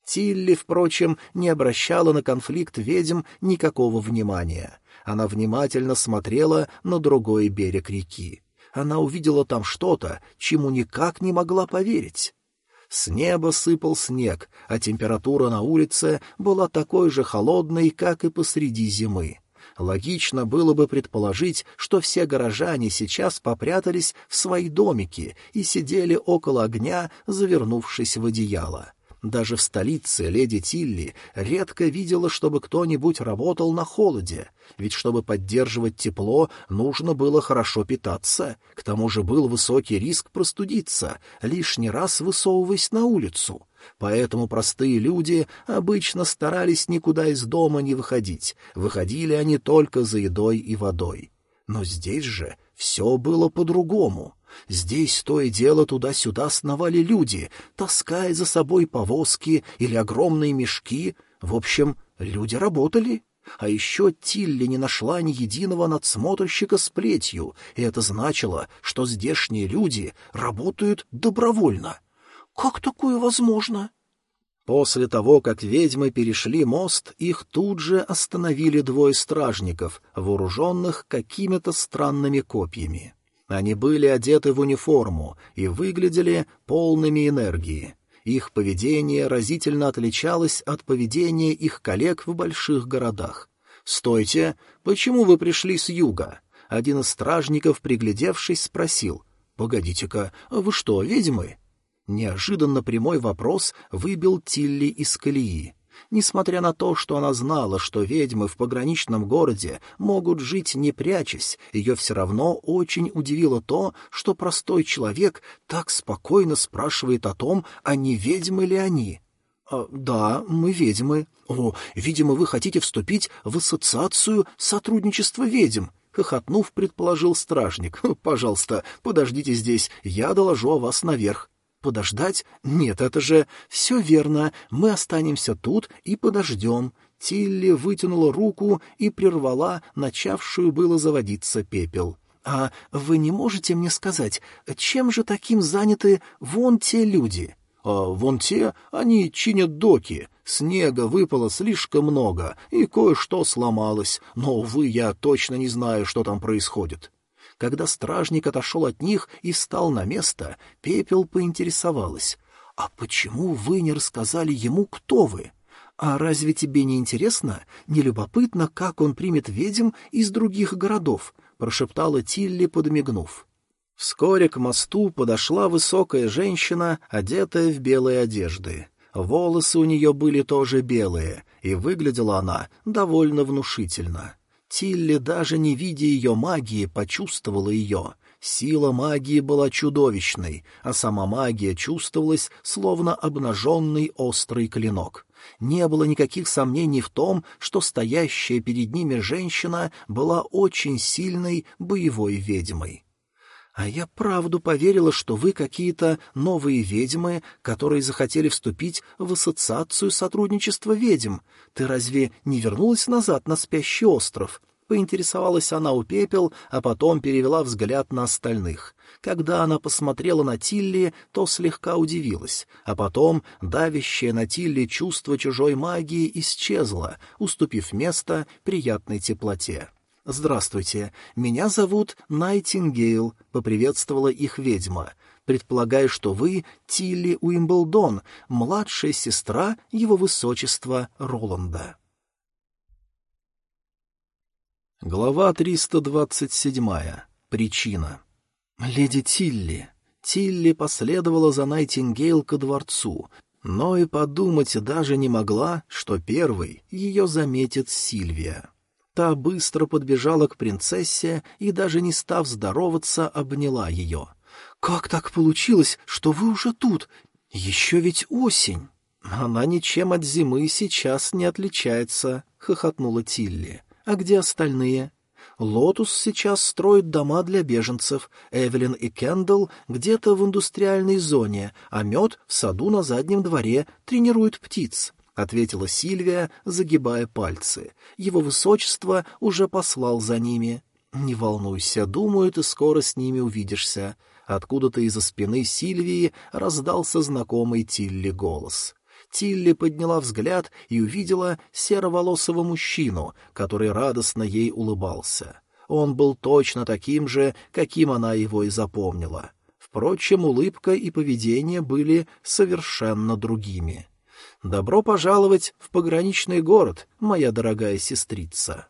Тилли, впрочем, не обращала на конфликт ведьм никакого внимания. Она внимательно смотрела на другой берег реки она увидела там что-то, чему никак не могла поверить. С неба сыпал снег, а температура на улице была такой же холодной, как и посреди зимы. Логично было бы предположить, что все горожане сейчас попрятались в свои домики и сидели около огня, завернувшись в одеяло. Даже в столице леди Тилли редко видела, чтобы кто-нибудь работал на холоде, ведь чтобы поддерживать тепло, нужно было хорошо питаться, к тому же был высокий риск простудиться, лишний раз высовываясь на улицу. Поэтому простые люди обычно старались никуда из дома не выходить, выходили они только за едой и водой. Но здесь же все было по-другому. Здесь то и дело туда-сюда сновали люди, таская за собой повозки или огромные мешки. В общем, люди работали. А еще Тилли не нашла ни единого надсмотрщика с плетью, и это значило, что здешние люди работают добровольно. Как такое возможно? После того, как ведьмы перешли мост, их тут же остановили двое стражников, вооруженных какими-то странными копьями. Они были одеты в униформу и выглядели полными энергии. Их поведение разительно отличалось от поведения их коллег в больших городах. «Стойте! Почему вы пришли с юга?» Один из стражников, приглядевшись, спросил. «Погодите-ка, вы что, ведьмы?» Неожиданно прямой вопрос выбил Тилли из колеи. Несмотря на то, что она знала, что ведьмы в пограничном городе могут жить не прячась, ее все равно очень удивило то, что простой человек так спокойно спрашивает о том, а не ведьмы ли они. «А, «Да, мы ведьмы. О, видимо, вы хотите вступить в ассоциацию сотрудничества ведьм», — хохотнув, предположил стражник. «Пожалуйста, подождите здесь, я доложу о вас наверх». Подождать? Нет, это же... Все верно, мы останемся тут и подождем. Тилли вытянула руку и прервала начавшую было заводиться пепел. «А вы не можете мне сказать, чем же таким заняты вон те люди?» «А вон те, они чинят доки. Снега выпало слишком много, и кое-что сломалось, но, увы, я точно не знаю, что там происходит». Когда стражник отошел от них и встал на место, Пепел поинтересовалась. «А почему вы не рассказали ему, кто вы? А разве тебе не интересно, не любопытно, как он примет ведьм из других городов?» — прошептала Тилли, подмигнув. Вскоре к мосту подошла высокая женщина, одетая в белые одежды. Волосы у нее были тоже белые, и выглядела она довольно внушительно. Тилли, даже не видя ее магии, почувствовала ее. Сила магии была чудовищной, а сама магия чувствовалась, словно обнаженный острый клинок. Не было никаких сомнений в том, что стоящая перед ними женщина была очень сильной боевой ведьмой. «А я правду поверила, что вы какие-то новые ведьмы, которые захотели вступить в ассоциацию сотрудничества ведьм. Ты разве не вернулась назад на спящий остров?» Поинтересовалась она у пепел, а потом перевела взгляд на остальных. Когда она посмотрела на Тилли, то слегка удивилась, а потом давящее на Тилли чувство чужой магии исчезло, уступив место приятной теплоте. «Здравствуйте, меня зовут Найтингейл», — поприветствовала их ведьма. «Предполагаю, что вы Тилли Уимблдон, младшая сестра его высочества Роланда». Глава 327. Причина. Леди Тилли. Тилли последовала за Найтингейл ко дворцу, но и подумать даже не могла, что первой ее заметит Сильвия. Та быстро подбежала к принцессе и, даже не став здороваться, обняла ее. «Как так получилось, что вы уже тут? Еще ведь осень!» «Она ничем от зимы сейчас не отличается», — хохотнула Тилли. А где остальные? Лотус сейчас строит дома для беженцев, Эвелин и Кендалл где-то в индустриальной зоне, а Мед в саду на заднем дворе тренирует птиц. — ответила Сильвия, загибая пальцы. Его высочество уже послал за ними. «Не волнуйся, думаю, ты скоро с ними увидишься». Откуда-то из-за спины Сильвии раздался знакомый Тилли голос. Тилли подняла взгляд и увидела сероволосого мужчину, который радостно ей улыбался. Он был точно таким же, каким она его и запомнила. Впрочем, улыбка и поведение были совершенно другими. «Добро пожаловать в пограничный город, моя дорогая сестрица!»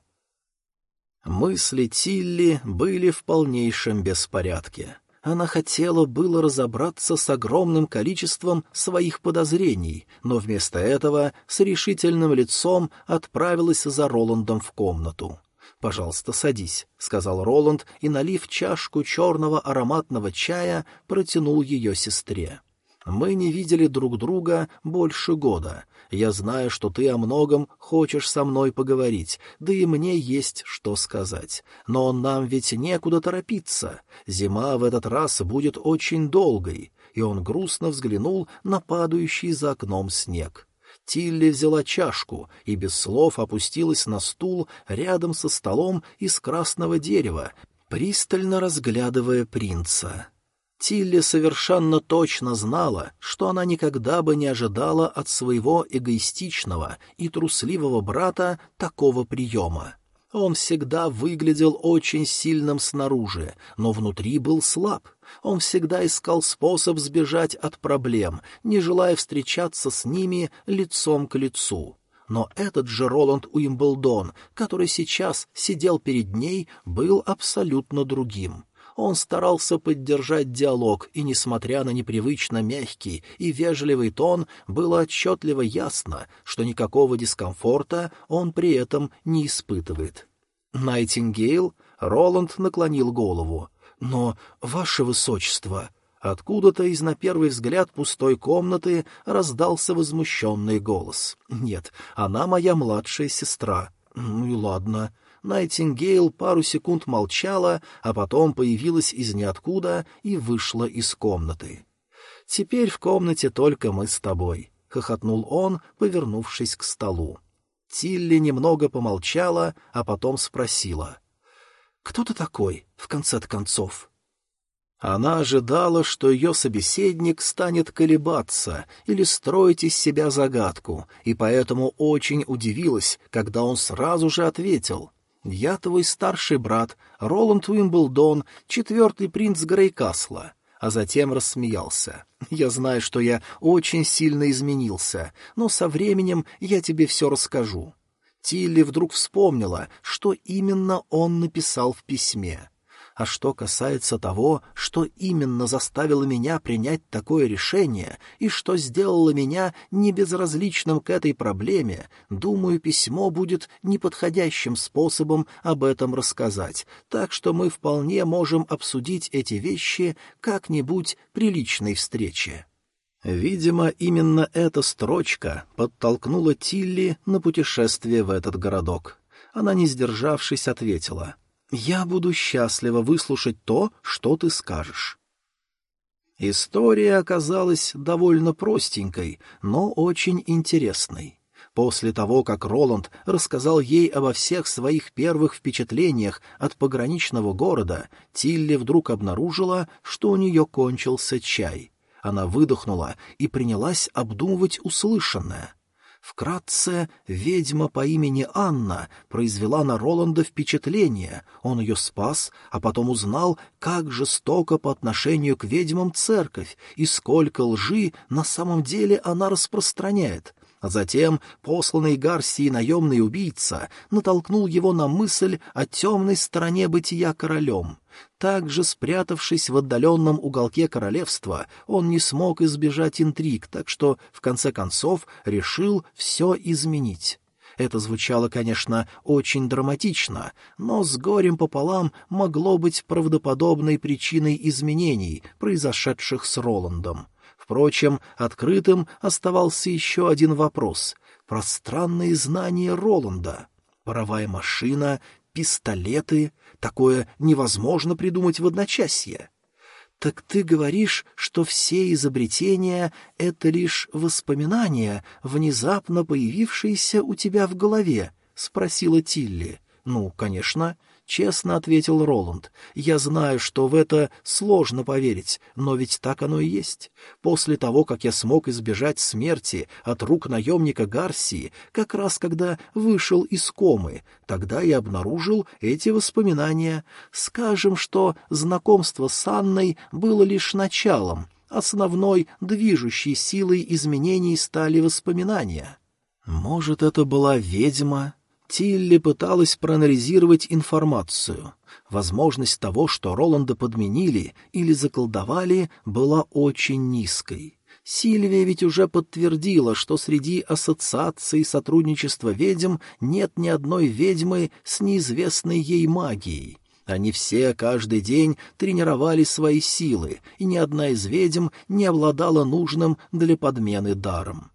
Мысли Тилли были в полнейшем беспорядке. Она хотела было разобраться с огромным количеством своих подозрений, но вместо этого с решительным лицом отправилась за Роландом в комнату. «Пожалуйста, садись», — сказал Роланд и, налив чашку черного ароматного чая, протянул ее сестре. «Мы не видели друг друга больше года. Я знаю, что ты о многом хочешь со мной поговорить, да и мне есть что сказать. Но нам ведь некуда торопиться. Зима в этот раз будет очень долгой». И он грустно взглянул на падающий за окном снег. Тилли взяла чашку и без слов опустилась на стул рядом со столом из красного дерева, пристально разглядывая принца. Тилли совершенно точно знала, что она никогда бы не ожидала от своего эгоистичного и трусливого брата такого приема. Он всегда выглядел очень сильным снаружи, но внутри был слаб. Он всегда искал способ сбежать от проблем, не желая встречаться с ними лицом к лицу. Но этот же Роланд Уимблдон, который сейчас сидел перед ней, был абсолютно другим. Он старался поддержать диалог, и, несмотря на непривычно мягкий и вежливый тон, было отчетливо ясно, что никакого дискомфорта он при этом не испытывает. «Найтингейл?» — Роланд наклонил голову. «Но, ваше высочество...» Откуда-то из на первый взгляд пустой комнаты раздался возмущенный голос. «Нет, она моя младшая сестра». «Ну и ладно». Найтингейл пару секунд молчала, а потом появилась из ниоткуда и вышла из комнаты. «Теперь в комнате только мы с тобой», — хохотнул он, повернувшись к столу. Тилли немного помолчала, а потом спросила. «Кто ты такой, в конце концов?» Она ожидала, что ее собеседник станет колебаться или строить из себя загадку, и поэтому очень удивилась, когда он сразу же ответил. «Я твой старший брат, Роланд Уимблдон, четвертый принц Грейкасла», а затем рассмеялся. «Я знаю, что я очень сильно изменился, но со временем я тебе все расскажу». Тилли вдруг вспомнила, что именно он написал в письме. А что касается того, что именно заставило меня принять такое решение и что сделало меня небезразличным к этой проблеме, думаю, письмо будет неподходящим способом об этом рассказать, так что мы вполне можем обсудить эти вещи как-нибудь при личной встрече. Видимо, именно эта строчка подтолкнула Тилли на путешествие в этот городок. Она, не сдержавшись, ответила — я буду счастлива выслушать то, что ты скажешь. История оказалась довольно простенькой, но очень интересной. После того, как Роланд рассказал ей обо всех своих первых впечатлениях от пограничного города, Тилли вдруг обнаружила, что у нее кончился чай. Она выдохнула и принялась обдумывать услышанное — Вкратце, ведьма по имени Анна произвела на Роланда впечатление, он ее спас, а потом узнал, как жестоко по отношению к ведьмам церковь и сколько лжи на самом деле она распространяет. А затем посланный Гарсии наемный убийца натолкнул его на мысль о темной стороне бытия королем. Также, спрятавшись в отдаленном уголке королевства, он не смог избежать интриг, так что, в конце концов, решил все изменить. Это звучало, конечно, очень драматично, но с горем пополам могло быть правдоподобной причиной изменений, произошедших с Роландом. Впрочем, открытым оставался еще один вопрос — пространные знания Роланда. Паровая машина, пистолеты — такое невозможно придумать в одночасье. «Так ты говоришь, что все изобретения — это лишь воспоминания, внезапно появившиеся у тебя в голове?» — спросила Тилли. «Ну, конечно. Честно ответил Роланд. Я знаю, что в это сложно поверить, но ведь так оно и есть. После того, как я смог избежать смерти от рук наемника Гарсии, как раз когда вышел из комы, тогда я обнаружил эти воспоминания. Скажем, что знакомство с Анной было лишь началом. Основной движущей силой изменений стали воспоминания. Может, это была ведьма, Тилли пыталась проанализировать информацию. Возможность того, что Роланда подменили или заколдовали, была очень низкой. Сильвия ведь уже подтвердила, что среди ассоциаций сотрудничества ведьм нет ни одной ведьмы с неизвестной ей магией. Они все каждый день тренировали свои силы, и ни одна из ведьм не обладала нужным для подмены даром.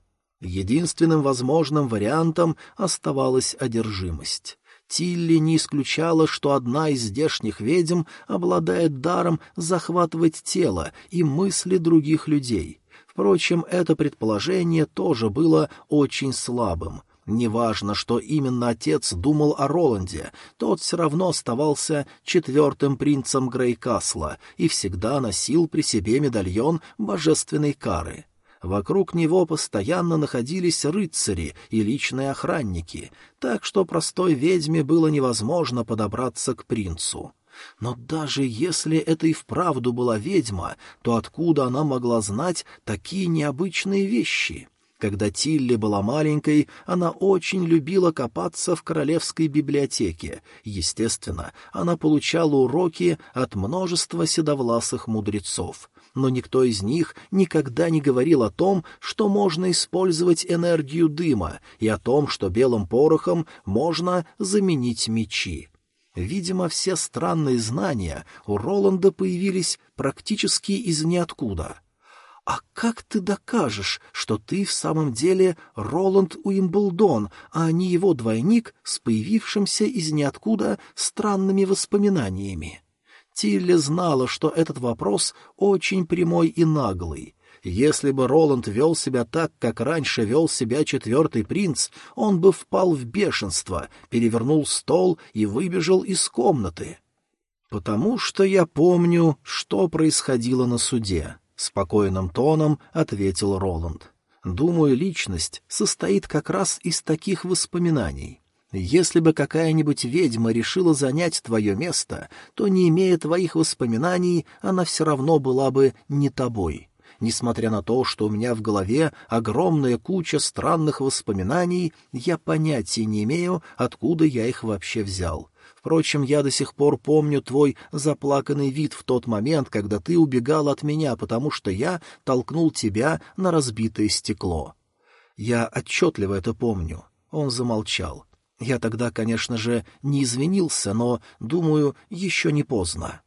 Единственным возможным вариантом оставалась одержимость. Тилли не исключала, что одна из здешних ведьм обладает даром захватывать тело и мысли других людей. Впрочем, это предположение тоже было очень слабым. Неважно, что именно отец думал о Роланде, тот все равно оставался четвертым принцем Грейкасла и всегда носил при себе медальон божественной кары. Вокруг него постоянно находились рыцари и личные охранники, так что простой ведьме было невозможно подобраться к принцу. Но даже если это и вправду была ведьма, то откуда она могла знать такие необычные вещи? Когда Тилли была маленькой, она очень любила копаться в королевской библиотеке. Естественно, она получала уроки от множества седовласых мудрецов — но никто из них никогда не говорил о том, что можно использовать энергию дыма, и о том, что белым порохом можно заменить мечи. Видимо, все странные знания у Роланда появились практически из ниоткуда. «А как ты докажешь, что ты в самом деле Роланд Уимблдон, а не его двойник с появившимся из ниоткуда странными воспоминаниями?» Тилли знала, что этот вопрос очень прямой и наглый. Если бы Роланд вел себя так, как раньше вел себя четвертый принц, он бы впал в бешенство, перевернул стол и выбежал из комнаты. «Потому что я помню, что происходило на суде», — спокойным тоном ответил Роланд. «Думаю, личность состоит как раз из таких воспоминаний. Если бы какая-нибудь ведьма решила занять твое место, то, не имея твоих воспоминаний, она все равно была бы не тобой. Несмотря на то, что у меня в голове огромная куча странных воспоминаний, я понятия не имею, откуда я их вообще взял. Впрочем, я до сих пор помню твой заплаканный вид в тот момент, когда ты убегал от меня, потому что я толкнул тебя на разбитое стекло. Я отчетливо это помню. Он замолчал. Я тогда, конечно же, не извинился, но, думаю, еще не поздно.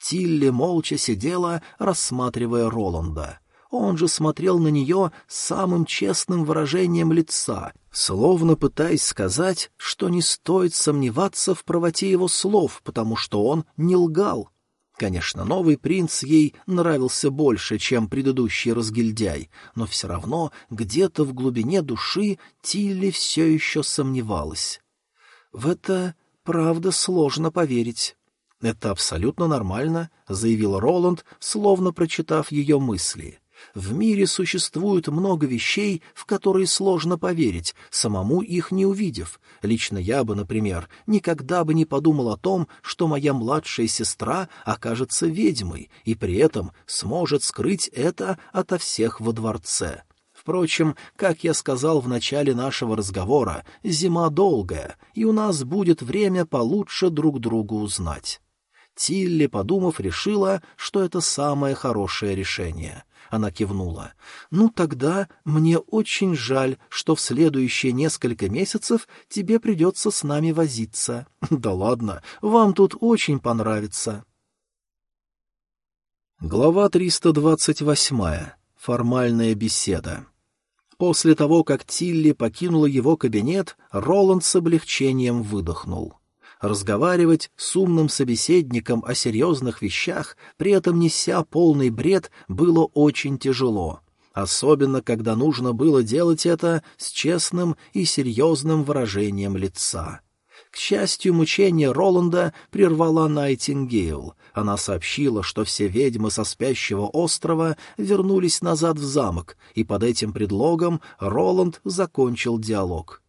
Тилли молча сидела, рассматривая Роланда. Он же смотрел на нее самым честным выражением лица, словно пытаясь сказать, что не стоит сомневаться в правоте его слов, потому что он не лгал. Конечно, новый принц ей нравился больше, чем предыдущий разгильдяй, но все равно где-то в глубине души Тилли все еще сомневалась. В это, правда, сложно поверить. «Это абсолютно нормально», — заявил Роланд, словно прочитав ее мысли. В мире существует много вещей, в которые сложно поверить, самому их не увидев. Лично я бы, например, никогда бы не подумал о том, что моя младшая сестра окажется ведьмой и при этом сможет скрыть это ото всех во дворце. Впрочем, как я сказал в начале нашего разговора, зима долгая, и у нас будет время получше друг друга узнать. Тилли, подумав, решила, что это самое хорошее решение. Она кивнула. «Ну, тогда мне очень жаль, что в следующие несколько месяцев тебе придется с нами возиться. Да ладно, вам тут очень понравится». Глава 328. Формальная беседа. После того, как Тилли покинула его кабинет, Роланд с облегчением выдохнул. Разговаривать с умным собеседником о серьезных вещах, при этом неся полный бред, было очень тяжело. Особенно, когда нужно было делать это с честным и серьезным выражением лица. К счастью, мучение Роланда прервала Найтингейл. Она сообщила, что все ведьмы со спящего острова вернулись назад в замок, и под этим предлогом Роланд закончил диалог.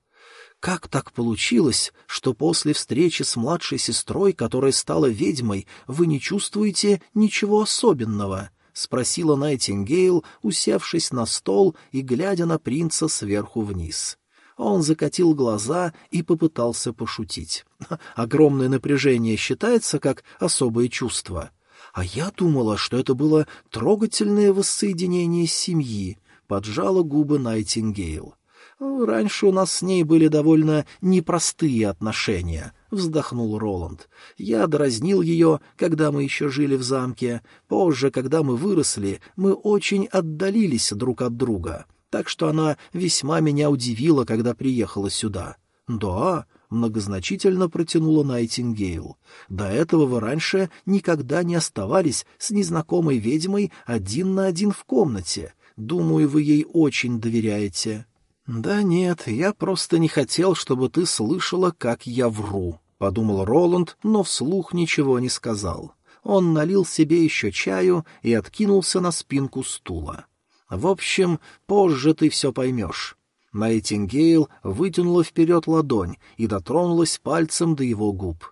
Как так получилось, что после встречи с младшей сестрой, которая стала ведьмой, вы не чувствуете ничего особенного? — спросила Найтингейл, усевшись на стол и глядя на принца сверху вниз. Он закатил глаза и попытался пошутить. Огромное напряжение считается как особое чувство. А я думала, что это было трогательное воссоединение семьи, поджала губы Найтингейл. «Раньше у нас с ней были довольно непростые отношения», — вздохнул Роланд. «Я дразнил ее, когда мы еще жили в замке. Позже, когда мы выросли, мы очень отдалились друг от друга так что она весьма меня удивила, когда приехала сюда. «Да», — многозначительно протянула Найтингейл. «До этого вы раньше никогда не оставались с незнакомой ведьмой один на один в комнате. Думаю, вы ей очень доверяете». «Да нет, я просто не хотел, чтобы ты слышала, как я вру», — подумал Роланд, но вслух ничего не сказал. Он налил себе еще чаю и откинулся на спинку стула. В общем, позже ты все поймешь. Найтингейл вытянула вперед ладонь и дотронулась пальцем до его губ.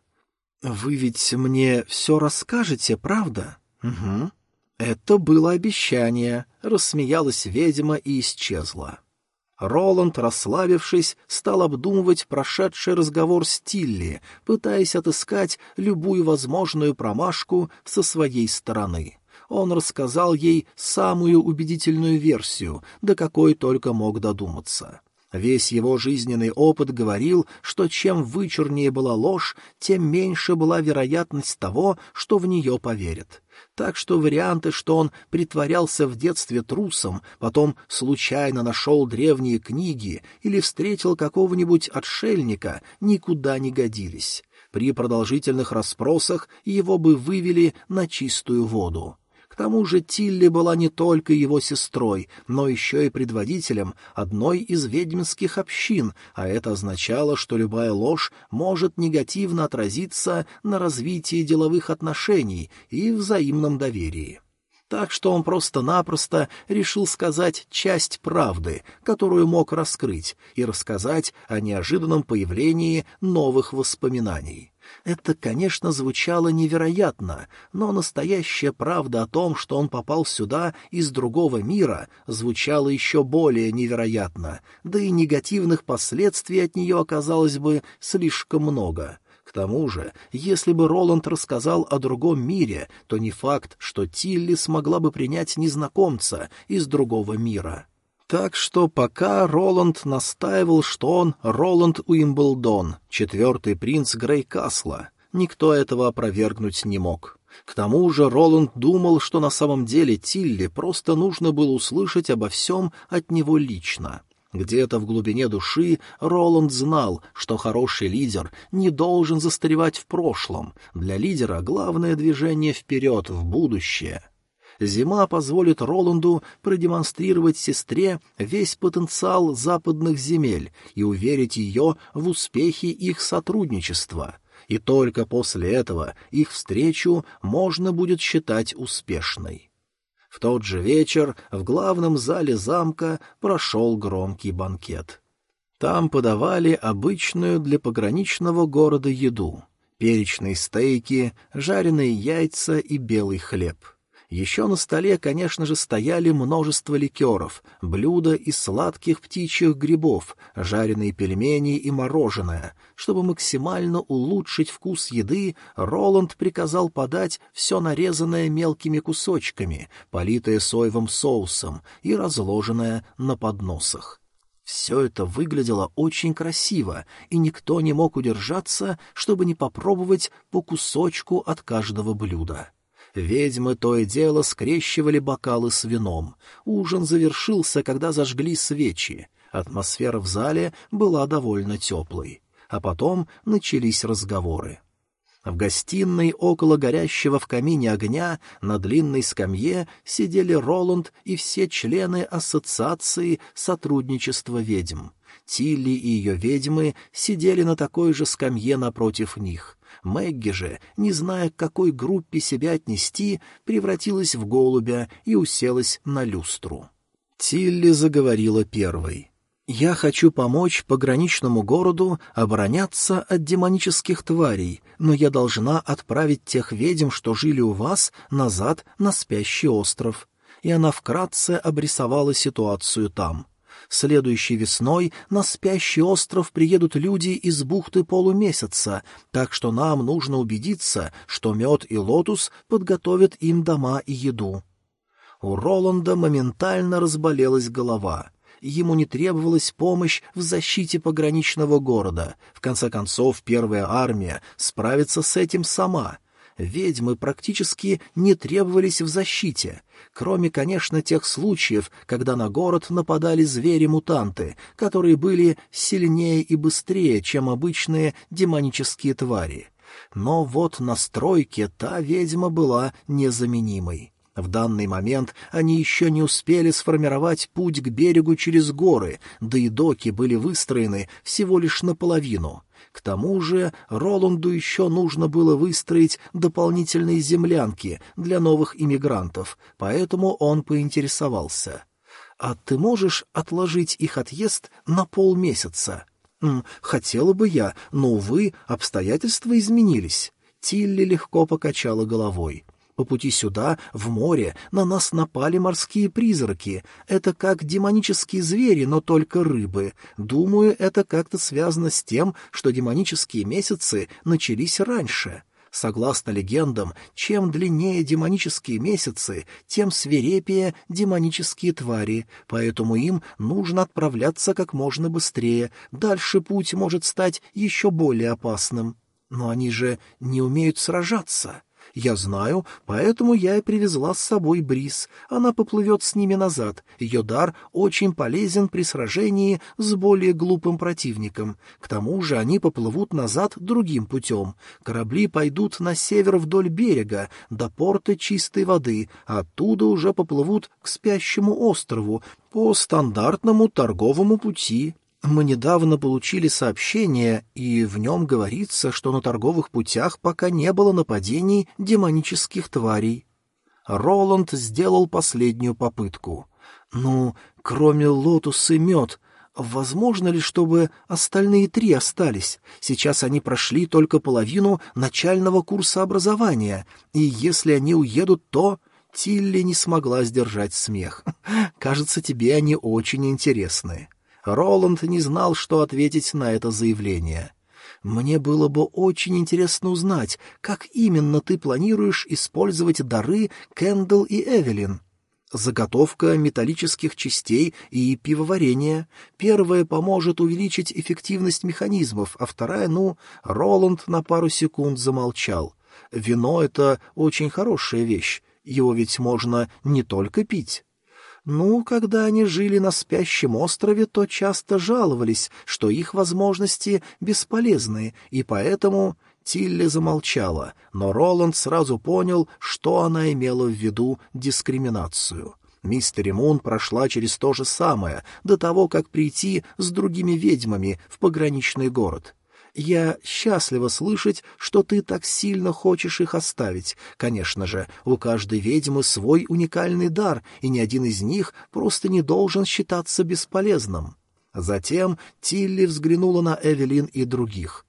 «Вы ведь мне все расскажете, правда?» «Угу». «Это было обещание», — рассмеялась ведьма и исчезла. Роланд, расслабившись, стал обдумывать прошедший разговор с Тилли, пытаясь отыскать любую возможную промашку со своей стороны он рассказал ей самую убедительную версию, до какой только мог додуматься. Весь его жизненный опыт говорил, что чем вычурнее была ложь, тем меньше была вероятность того, что в нее поверят. Так что варианты, что он притворялся в детстве трусом, потом случайно нашел древние книги или встретил какого-нибудь отшельника, никуда не годились. При продолжительных расспросах его бы вывели на чистую воду. Тому же Тилли была не только его сестрой, но еще и предводителем одной из ведьминских общин, а это означало, что любая ложь может негативно отразиться на развитии деловых отношений и взаимном доверии. Так что он просто-напросто решил сказать часть правды, которую мог раскрыть, и рассказать о неожиданном появлении новых воспоминаний. Это, конечно, звучало невероятно, но настоящая правда о том, что он попал сюда из другого мира, звучала еще более невероятно, да и негативных последствий от нее оказалось бы слишком много. К тому же, если бы Роланд рассказал о другом мире, то не факт, что Тилли смогла бы принять незнакомца из другого мира. Так что пока Роланд настаивал, что он Роланд Уимблдон, четвертый принц Грейкасла, никто этого опровергнуть не мог. К тому же Роланд думал, что на самом деле Тилли просто нужно было услышать обо всем от него лично. Где-то в глубине души Роланд знал, что хороший лидер не должен застаревать в прошлом. Для лидера главное движение вперед, в будущее — Зима позволит Роланду продемонстрировать сестре весь потенциал западных земель и уверить ее в успехе их сотрудничества. И только после этого их встречу можно будет считать успешной. В тот же вечер в главном зале замка прошел громкий банкет. Там подавали обычную для пограничного города еду — перечные стейки, жареные яйца и белый хлеб — еще на столе, конечно же, стояли множество ликеров, блюда из сладких птичьих грибов, жареные пельмени и мороженое. Чтобы максимально улучшить вкус еды, Роланд приказал подать все нарезанное мелкими кусочками, политое соевым соусом и разложенное на подносах. Все это выглядело очень красиво, и никто не мог удержаться, чтобы не попробовать по кусочку от каждого блюда. Ведьмы то и дело скрещивали бокалы с вином. Ужин завершился, когда зажгли свечи. Атмосфера в зале была довольно теплой. А потом начались разговоры. В гостиной около горящего в камине огня на длинной скамье сидели Роланд и все члены Ассоциации сотрудничества ведьм. Тилли и ее ведьмы сидели на такой же скамье напротив них. Мэгги же, не зная, к какой группе себя отнести, превратилась в голубя и уселась на люстру. Тилли заговорила первой. «Я хочу помочь пограничному городу обороняться от демонических тварей, но я должна отправить тех ведьм, что жили у вас, назад на спящий остров». И она вкратце обрисовала ситуацию там. Следующей весной на спящий остров приедут люди из бухты полумесяца, так что нам нужно убедиться, что мед и лотус подготовят им дома и еду. У Роланда моментально разболелась голова. Ему не требовалась помощь в защите пограничного города. В конце концов, первая армия справится с этим сама. Ведьмы практически не требовались в защите, кроме, конечно, тех случаев, когда на город нападали звери-мутанты, которые были сильнее и быстрее, чем обычные демонические твари. Но вот на стройке та ведьма была незаменимой. В данный момент они еще не успели сформировать путь к берегу через горы, да и доки были выстроены всего лишь наполовину. К тому же Роланду еще нужно было выстроить дополнительные землянки для новых иммигрантов, поэтому он поинтересовался. «А ты можешь отложить их отъезд на полмесяца?» «Хотела бы я, но, увы, обстоятельства изменились». Тилли легко покачала головой. По пути сюда, в море, на нас напали морские призраки. Это как демонические звери, но только рыбы. Думаю, это как-то связано с тем, что демонические месяцы начались раньше. Согласно легендам, чем длиннее демонические месяцы, тем свирепее демонические твари, поэтому им нужно отправляться как можно быстрее, дальше путь может стать еще более опасным. Но они же не умеют сражаться. Я знаю, поэтому я и привезла с собой Брис. Она поплывет с ними назад. Ее дар очень полезен при сражении с более глупым противником. К тому же они поплывут назад другим путем. Корабли пойдут на север вдоль берега, до порта чистой воды, а оттуда уже поплывут к спящему острову по стандартному торговому пути. Мы недавно получили сообщение, и в нем говорится, что на торговых путях пока не было нападений демонических тварей. Роланд сделал последнюю попытку. «Ну, кроме лотус и мед, возможно ли, чтобы остальные три остались? Сейчас они прошли только половину начального курса образования, и если они уедут, то...» Тилли не смогла сдержать смех. «Кажется, тебе они очень интересны». Роланд не знал, что ответить на это заявление. «Мне было бы очень интересно узнать, как именно ты планируешь использовать дары Кэндл и Эвелин?» Заготовка металлических частей и пивоварение. Первая поможет увеличить эффективность механизмов, а вторая, ну, Роланд на пару секунд замолчал. Вино — это очень хорошая вещь, его ведь можно не только пить. Ну, когда они жили на спящем острове, то часто жаловались, что их возможности бесполезны, и поэтому Тилли замолчала, но Роланд сразу понял, что она имела в виду дискриминацию. Мистер Мун прошла через то же самое до того, как прийти с другими ведьмами в пограничный город. Я счастлива слышать, что ты так сильно хочешь их оставить. Конечно же, у каждой ведьмы свой уникальный дар, и ни один из них просто не должен считаться бесполезным. Затем Тилли взглянула на Эвелин и других.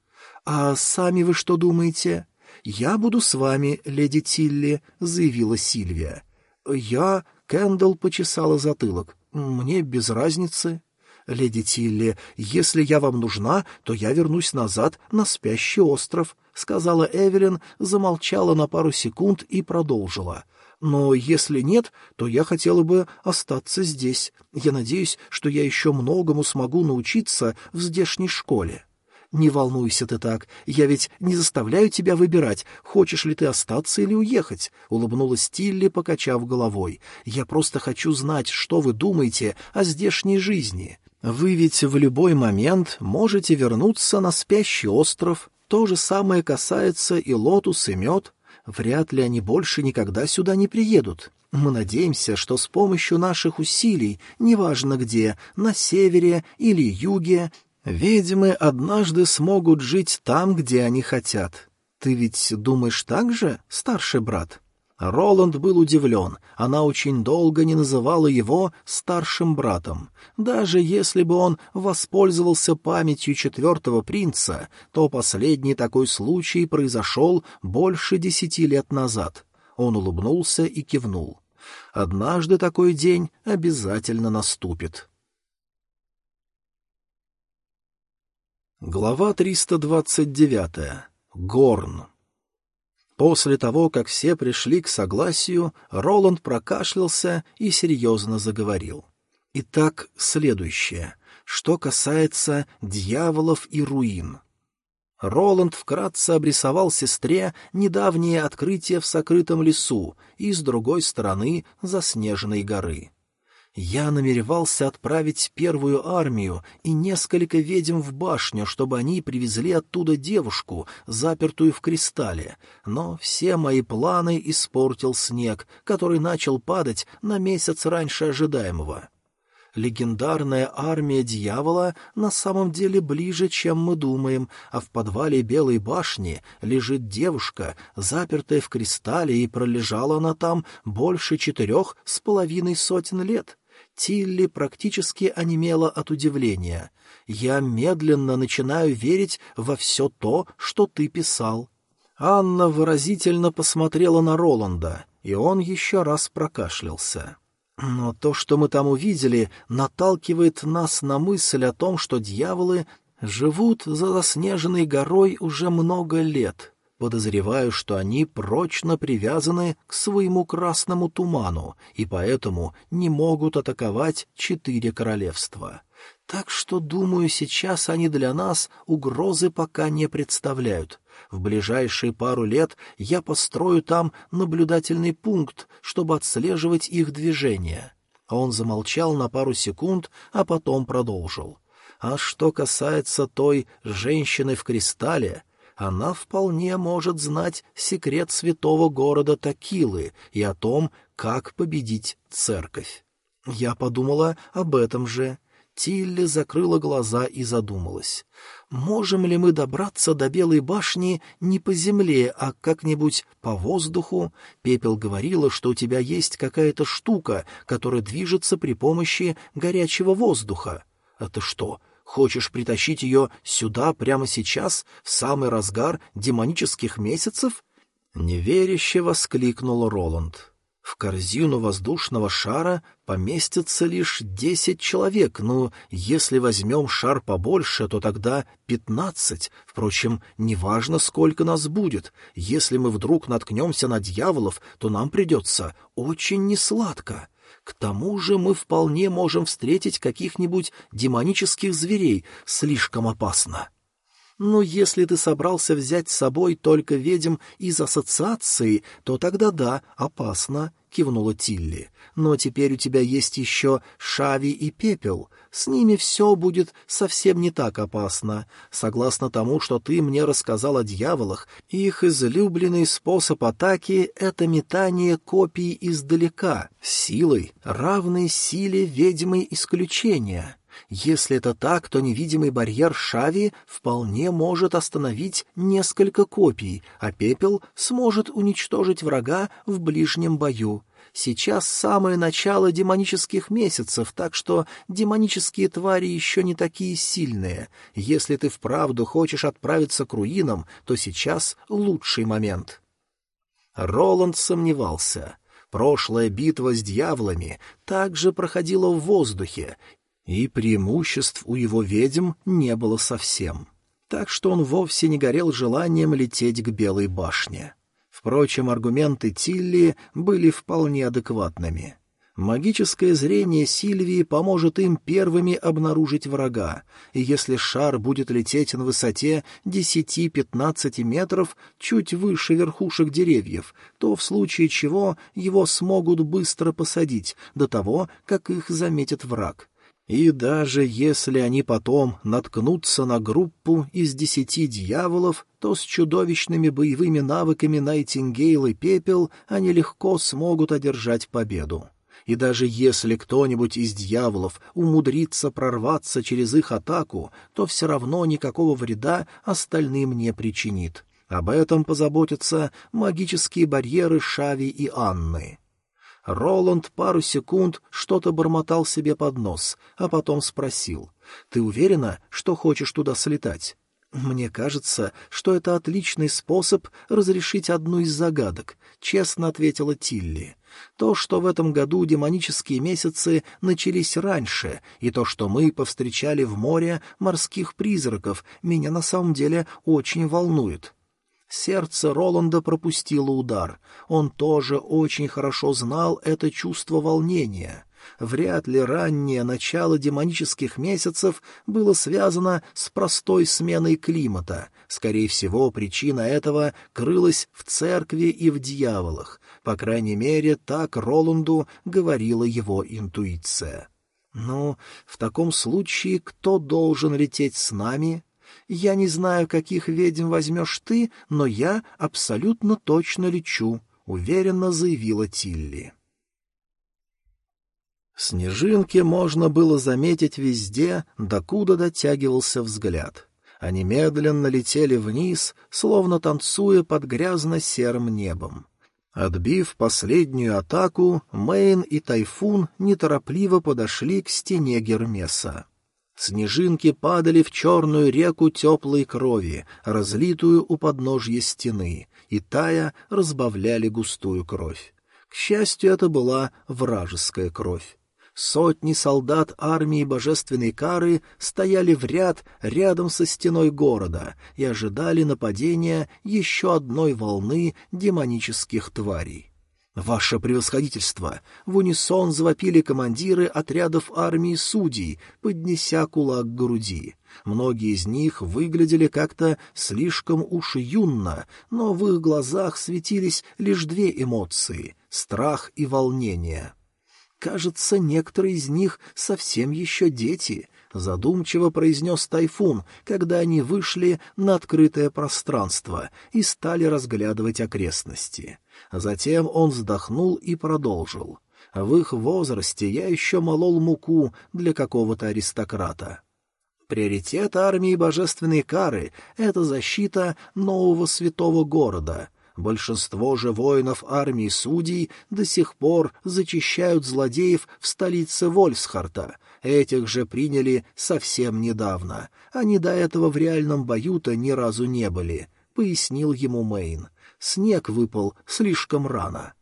«А сами вы что думаете?» «Я буду с вами, леди Тилли», — заявила Сильвия. «Я...» — Кэндалл почесала затылок. «Мне без разницы». «Леди Тилли, если я вам нужна, то я вернусь назад на спящий остров», — сказала Эвелин, замолчала на пару секунд и продолжила. «Но если нет, то я хотела бы остаться здесь. Я надеюсь, что я еще многому смогу научиться в здешней школе». «Не волнуйся ты так, я ведь не заставляю тебя выбирать, хочешь ли ты остаться или уехать», — улыбнулась Тилли, покачав головой. «Я просто хочу знать, что вы думаете о здешней жизни. Вы ведь в любой момент можете вернуться на спящий остров. То же самое касается и лотус, и мед. Вряд ли они больше никогда сюда не приедут. Мы надеемся, что с помощью наших усилий, неважно где, на севере или юге, ведьмы однажды смогут жить там, где они хотят. Ты ведь думаешь так же, старший брат?» Роланд был удивлен, она очень долго не называла его старшим братом. Даже если бы он воспользовался памятью четвертого принца, то последний такой случай произошел больше десяти лет назад. Он улыбнулся и кивнул. «Однажды такой день обязательно наступит». Глава 329. Горн. После того, как все пришли к согласию, Роланд прокашлялся и серьезно заговорил. Итак, следующее. Что касается дьяволов и руин. Роланд вкратце обрисовал сестре недавнее открытие в сокрытом лесу и, с другой стороны, заснеженной горы. Я намеревался отправить первую армию и несколько ведьм в башню, чтобы они привезли оттуда девушку, запертую в кристалле, но все мои планы испортил снег, который начал падать на месяц раньше ожидаемого. Легендарная армия дьявола на самом деле ближе, чем мы думаем, а в подвале Белой башни лежит девушка, запертая в кристалле, и пролежала она там больше четырех с половиной сотен лет. Тилли практически онемела от удивления. «Я медленно начинаю верить во все то, что ты писал». Анна выразительно посмотрела на Роланда, и он еще раз прокашлялся. «Но то, что мы там увидели, наталкивает нас на мысль о том, что дьяволы живут за заснеженной горой уже много лет. Подозреваю, что они прочно привязаны к своему красному туману и поэтому не могут атаковать четыре королевства. Так что, думаю, сейчас они для нас угрозы пока не представляют. В ближайшие пару лет я построю там наблюдательный пункт, чтобы отслеживать их движения. Он замолчал на пару секунд, а потом продолжил. А что касается той женщины в кристалле, она вполне может знать секрет святого города Такилы и о том, как победить церковь. Я подумала об этом же. Тилли закрыла глаза и задумалась. Можем ли мы добраться до Белой башни не по земле, а как-нибудь по воздуху? Пепел говорила, что у тебя есть какая-то штука, которая движется при помощи горячего воздуха. Это что, Хочешь притащить ее сюда прямо сейчас, в самый разгар демонических месяцев? Неверяще воскликнул Роланд. В корзину воздушного шара поместится лишь десять человек, но если возьмем шар побольше, то тогда пятнадцать. Впрочем, неважно, сколько нас будет. Если мы вдруг наткнемся на дьяволов, то нам придется очень несладко. К тому же мы вполне можем встретить каких-нибудь демонических зверей, слишком опасно. Но если ты собрался взять с собой только ведьм из ассоциации, то тогда да, опасно, — кивнула Тилли. Но теперь у тебя есть еще Шави и Пепел. С ними все будет совсем не так опасно. Согласно тому, что ты мне рассказал о дьяволах, их излюбленный способ атаки — это метание копий издалека, силой, равной силе ведьмы исключения. Если это так, то невидимый барьер Шави вполне может остановить несколько копий, а пепел сможет уничтожить врага в ближнем бою. Сейчас самое начало демонических месяцев, так что демонические твари еще не такие сильные. Если ты вправду хочешь отправиться к руинам, то сейчас лучший момент. Роланд сомневался. Прошлая битва с дьяволами также проходила в воздухе, и преимуществ у его ведьм не было совсем. Так что он вовсе не горел желанием лететь к Белой башне. Впрочем, аргументы Тилли были вполне адекватными. Магическое зрение Сильвии поможет им первыми обнаружить врага, и если шар будет лететь на высоте 10-15 метров чуть выше верхушек деревьев, то в случае чего его смогут быстро посадить до того, как их заметит враг. И даже если они потом наткнутся на группу из десяти дьяволов, то с чудовищными боевыми навыками Найтингейл и Пепел они легко смогут одержать победу. И даже если кто-нибудь из дьяволов умудрится прорваться через их атаку, то все равно никакого вреда остальным не причинит. Об этом позаботятся магические барьеры Шави и Анны. Роланд пару секунд что-то бормотал себе под нос, а потом спросил. «Ты уверена, что хочешь туда слетать?» «Мне кажется, что это отличный способ разрешить одну из загадок», — честно ответила Тилли. «То, что в этом году демонические месяцы начались раньше, и то, что мы повстречали в море морских призраков, меня на самом деле очень волнует». Сердце Роланда пропустило удар. Он тоже очень хорошо знал это чувство волнения. Вряд ли раннее начало демонических месяцев было связано с простой сменой климата. Скорее всего, причина этого крылась в церкви и в дьяволах. По крайней мере, так Роланду говорила его интуиция. «Ну, в таком случае кто должен лететь с нами?» «Я не знаю, каких ведьм возьмешь ты, но я абсолютно точно лечу», — уверенно заявила Тилли. Снежинки можно было заметить везде, докуда дотягивался взгляд. Они медленно летели вниз, словно танцуя под грязно-серым небом. Отбив последнюю атаку, Мэйн и Тайфун неторопливо подошли к стене Гермеса. Снежинки падали в черную реку теплой крови, разлитую у подножья стены, и тая разбавляли густую кровь. К счастью, это была вражеская кровь. Сотни солдат армии божественной кары стояли в ряд рядом со стеной города и ожидали нападения еще одной волны демонических тварей. «Ваше превосходительство!» — в унисон завопили командиры отрядов армии судей, поднеся кулак к груди. Многие из них выглядели как-то слишком уж юнно, но в их глазах светились лишь две эмоции — страх и волнение. «Кажется, некоторые из них совсем еще дети», — задумчиво произнес Тайфун, когда они вышли на открытое пространство и стали разглядывать окрестности. Затем он вздохнул и продолжил. «В их возрасте я еще молол муку для какого-то аристократа». Приоритет армии божественной кары — это защита нового святого города — Большинство же воинов армии судей до сих пор зачищают злодеев в столице Вольсхарта. Этих же приняли совсем недавно. Они до этого в реальном бою-то ни разу не были, — пояснил ему Мейн. Снег выпал слишком рано.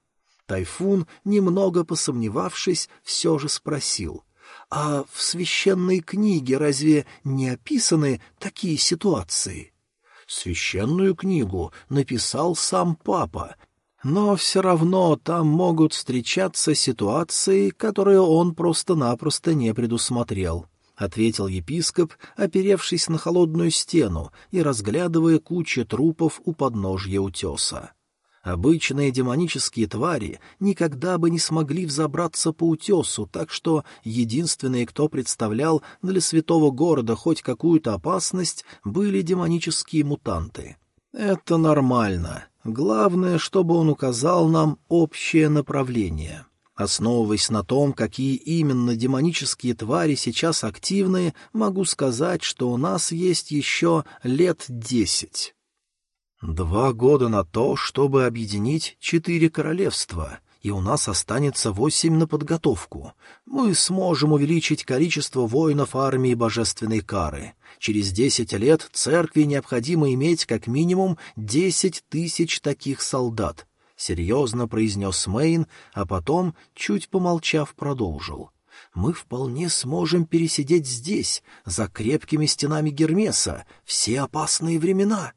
Тайфун, немного посомневавшись, все же спросил. «А в священной книге разве не описаны такие ситуации?» Священную книгу написал сам папа, но все равно там могут встречаться ситуации, которые он просто-напросто не предусмотрел. — ответил епископ, оперевшись на холодную стену и разглядывая кучу трупов у подножья утеса. Обычные демонические твари никогда бы не смогли взобраться по утесу, так что единственные, кто представлял для святого города хоть какую-то опасность, были демонические мутанты. Это нормально. Главное, чтобы он указал нам общее направление. Основываясь на том, какие именно демонические твари сейчас активны, могу сказать, что у нас есть еще лет десять. Два года на то, чтобы объединить четыре королевства, и у нас останется восемь на подготовку. Мы сможем увеличить количество воинов армии божественной кары. Через десять лет церкви необходимо иметь как минимум десять тысяч таких солдат, — серьезно произнес Мейн, а потом, чуть помолчав, продолжил. — мы вполне сможем пересидеть здесь, за крепкими стенами Гермеса, все опасные времена.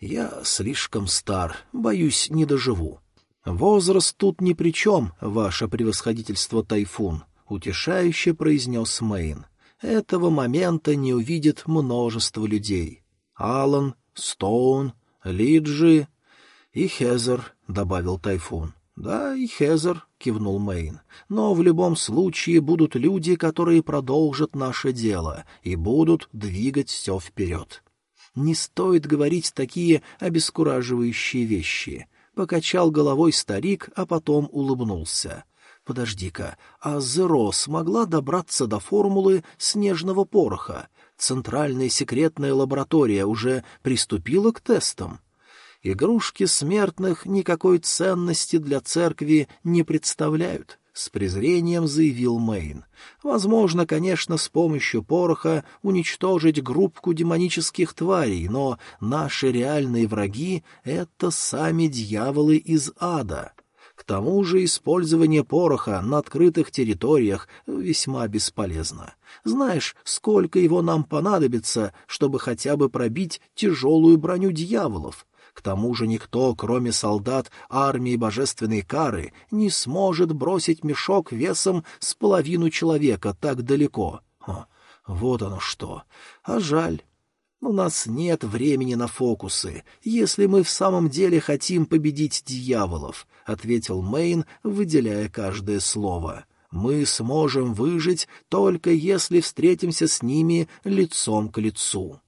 Я слишком стар, боюсь, не доживу. Возраст тут ни при чем, ваше превосходительство Тайфун, — утешающе произнес Мэйн. Этого момента не увидит множество людей. Алан, Стоун, Лиджи и Хезер, — добавил Тайфун. — Да, и Хезер, — кивнул Мэйн. — Но в любом случае будут люди, которые продолжат наше дело и будут двигать все вперед. Не стоит говорить такие обескураживающие вещи. Покачал головой старик, а потом улыбнулся. Подожди-ка, а Зеро смогла добраться до формулы снежного пороха? Центральная секретная лаборатория уже приступила к тестам? Игрушки смертных никакой ценности для церкви не представляют, — с презрением заявил Мэйн. «Возможно, конечно, с помощью пороха уничтожить группку демонических тварей, но наши реальные враги — это сами дьяволы из ада». К тому же использование пороха на открытых территориях весьма бесполезно. Знаешь, сколько его нам понадобится, чтобы хотя бы пробить тяжелую броню дьяволов? К тому же никто, кроме солдат армии божественной кары, не сможет бросить мешок весом с половину человека так далеко. О, вот оно что. А жаль. У нас нет времени на фокусы, если мы в самом деле хотим победить дьяволов, — ответил Мэйн, выделяя каждое слово. Мы сможем выжить, только если встретимся с ними лицом к лицу.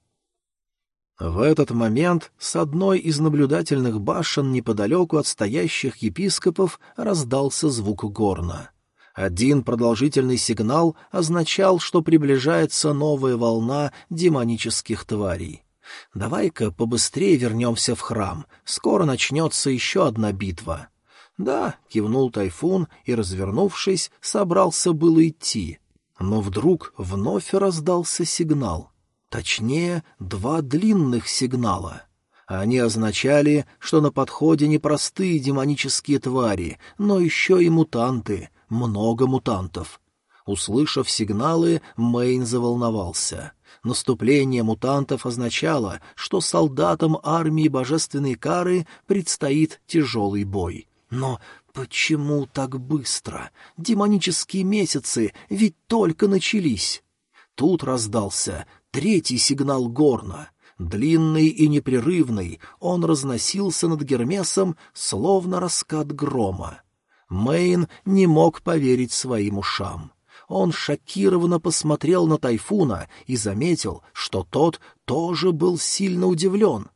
В этот момент с одной из наблюдательных башен неподалеку от стоящих епископов раздался звук горна. Один продолжительный сигнал означал, что приближается новая волна демонических тварей. «Давай-ка побыстрее вернемся в храм, скоро начнется еще одна битва». «Да», — кивнул Тайфун и, развернувшись, собрался было идти. Но вдруг вновь раздался сигнал — Точнее, два длинных сигнала. Они означали, что на подходе не простые демонические твари, но еще и мутанты, много мутантов. Услышав сигналы, Мэйн заволновался. Наступление мутантов означало, что солдатам армии божественной кары предстоит тяжелый бой. Но почему так быстро? Демонические месяцы ведь только начались. Тут раздался Третий сигнал горна. Длинный и непрерывный, он разносился над Гермесом, словно раскат грома. Мэйн не мог поверить своим ушам. Он шокированно посмотрел на Тайфуна и заметил, что тот тоже был сильно удивлен.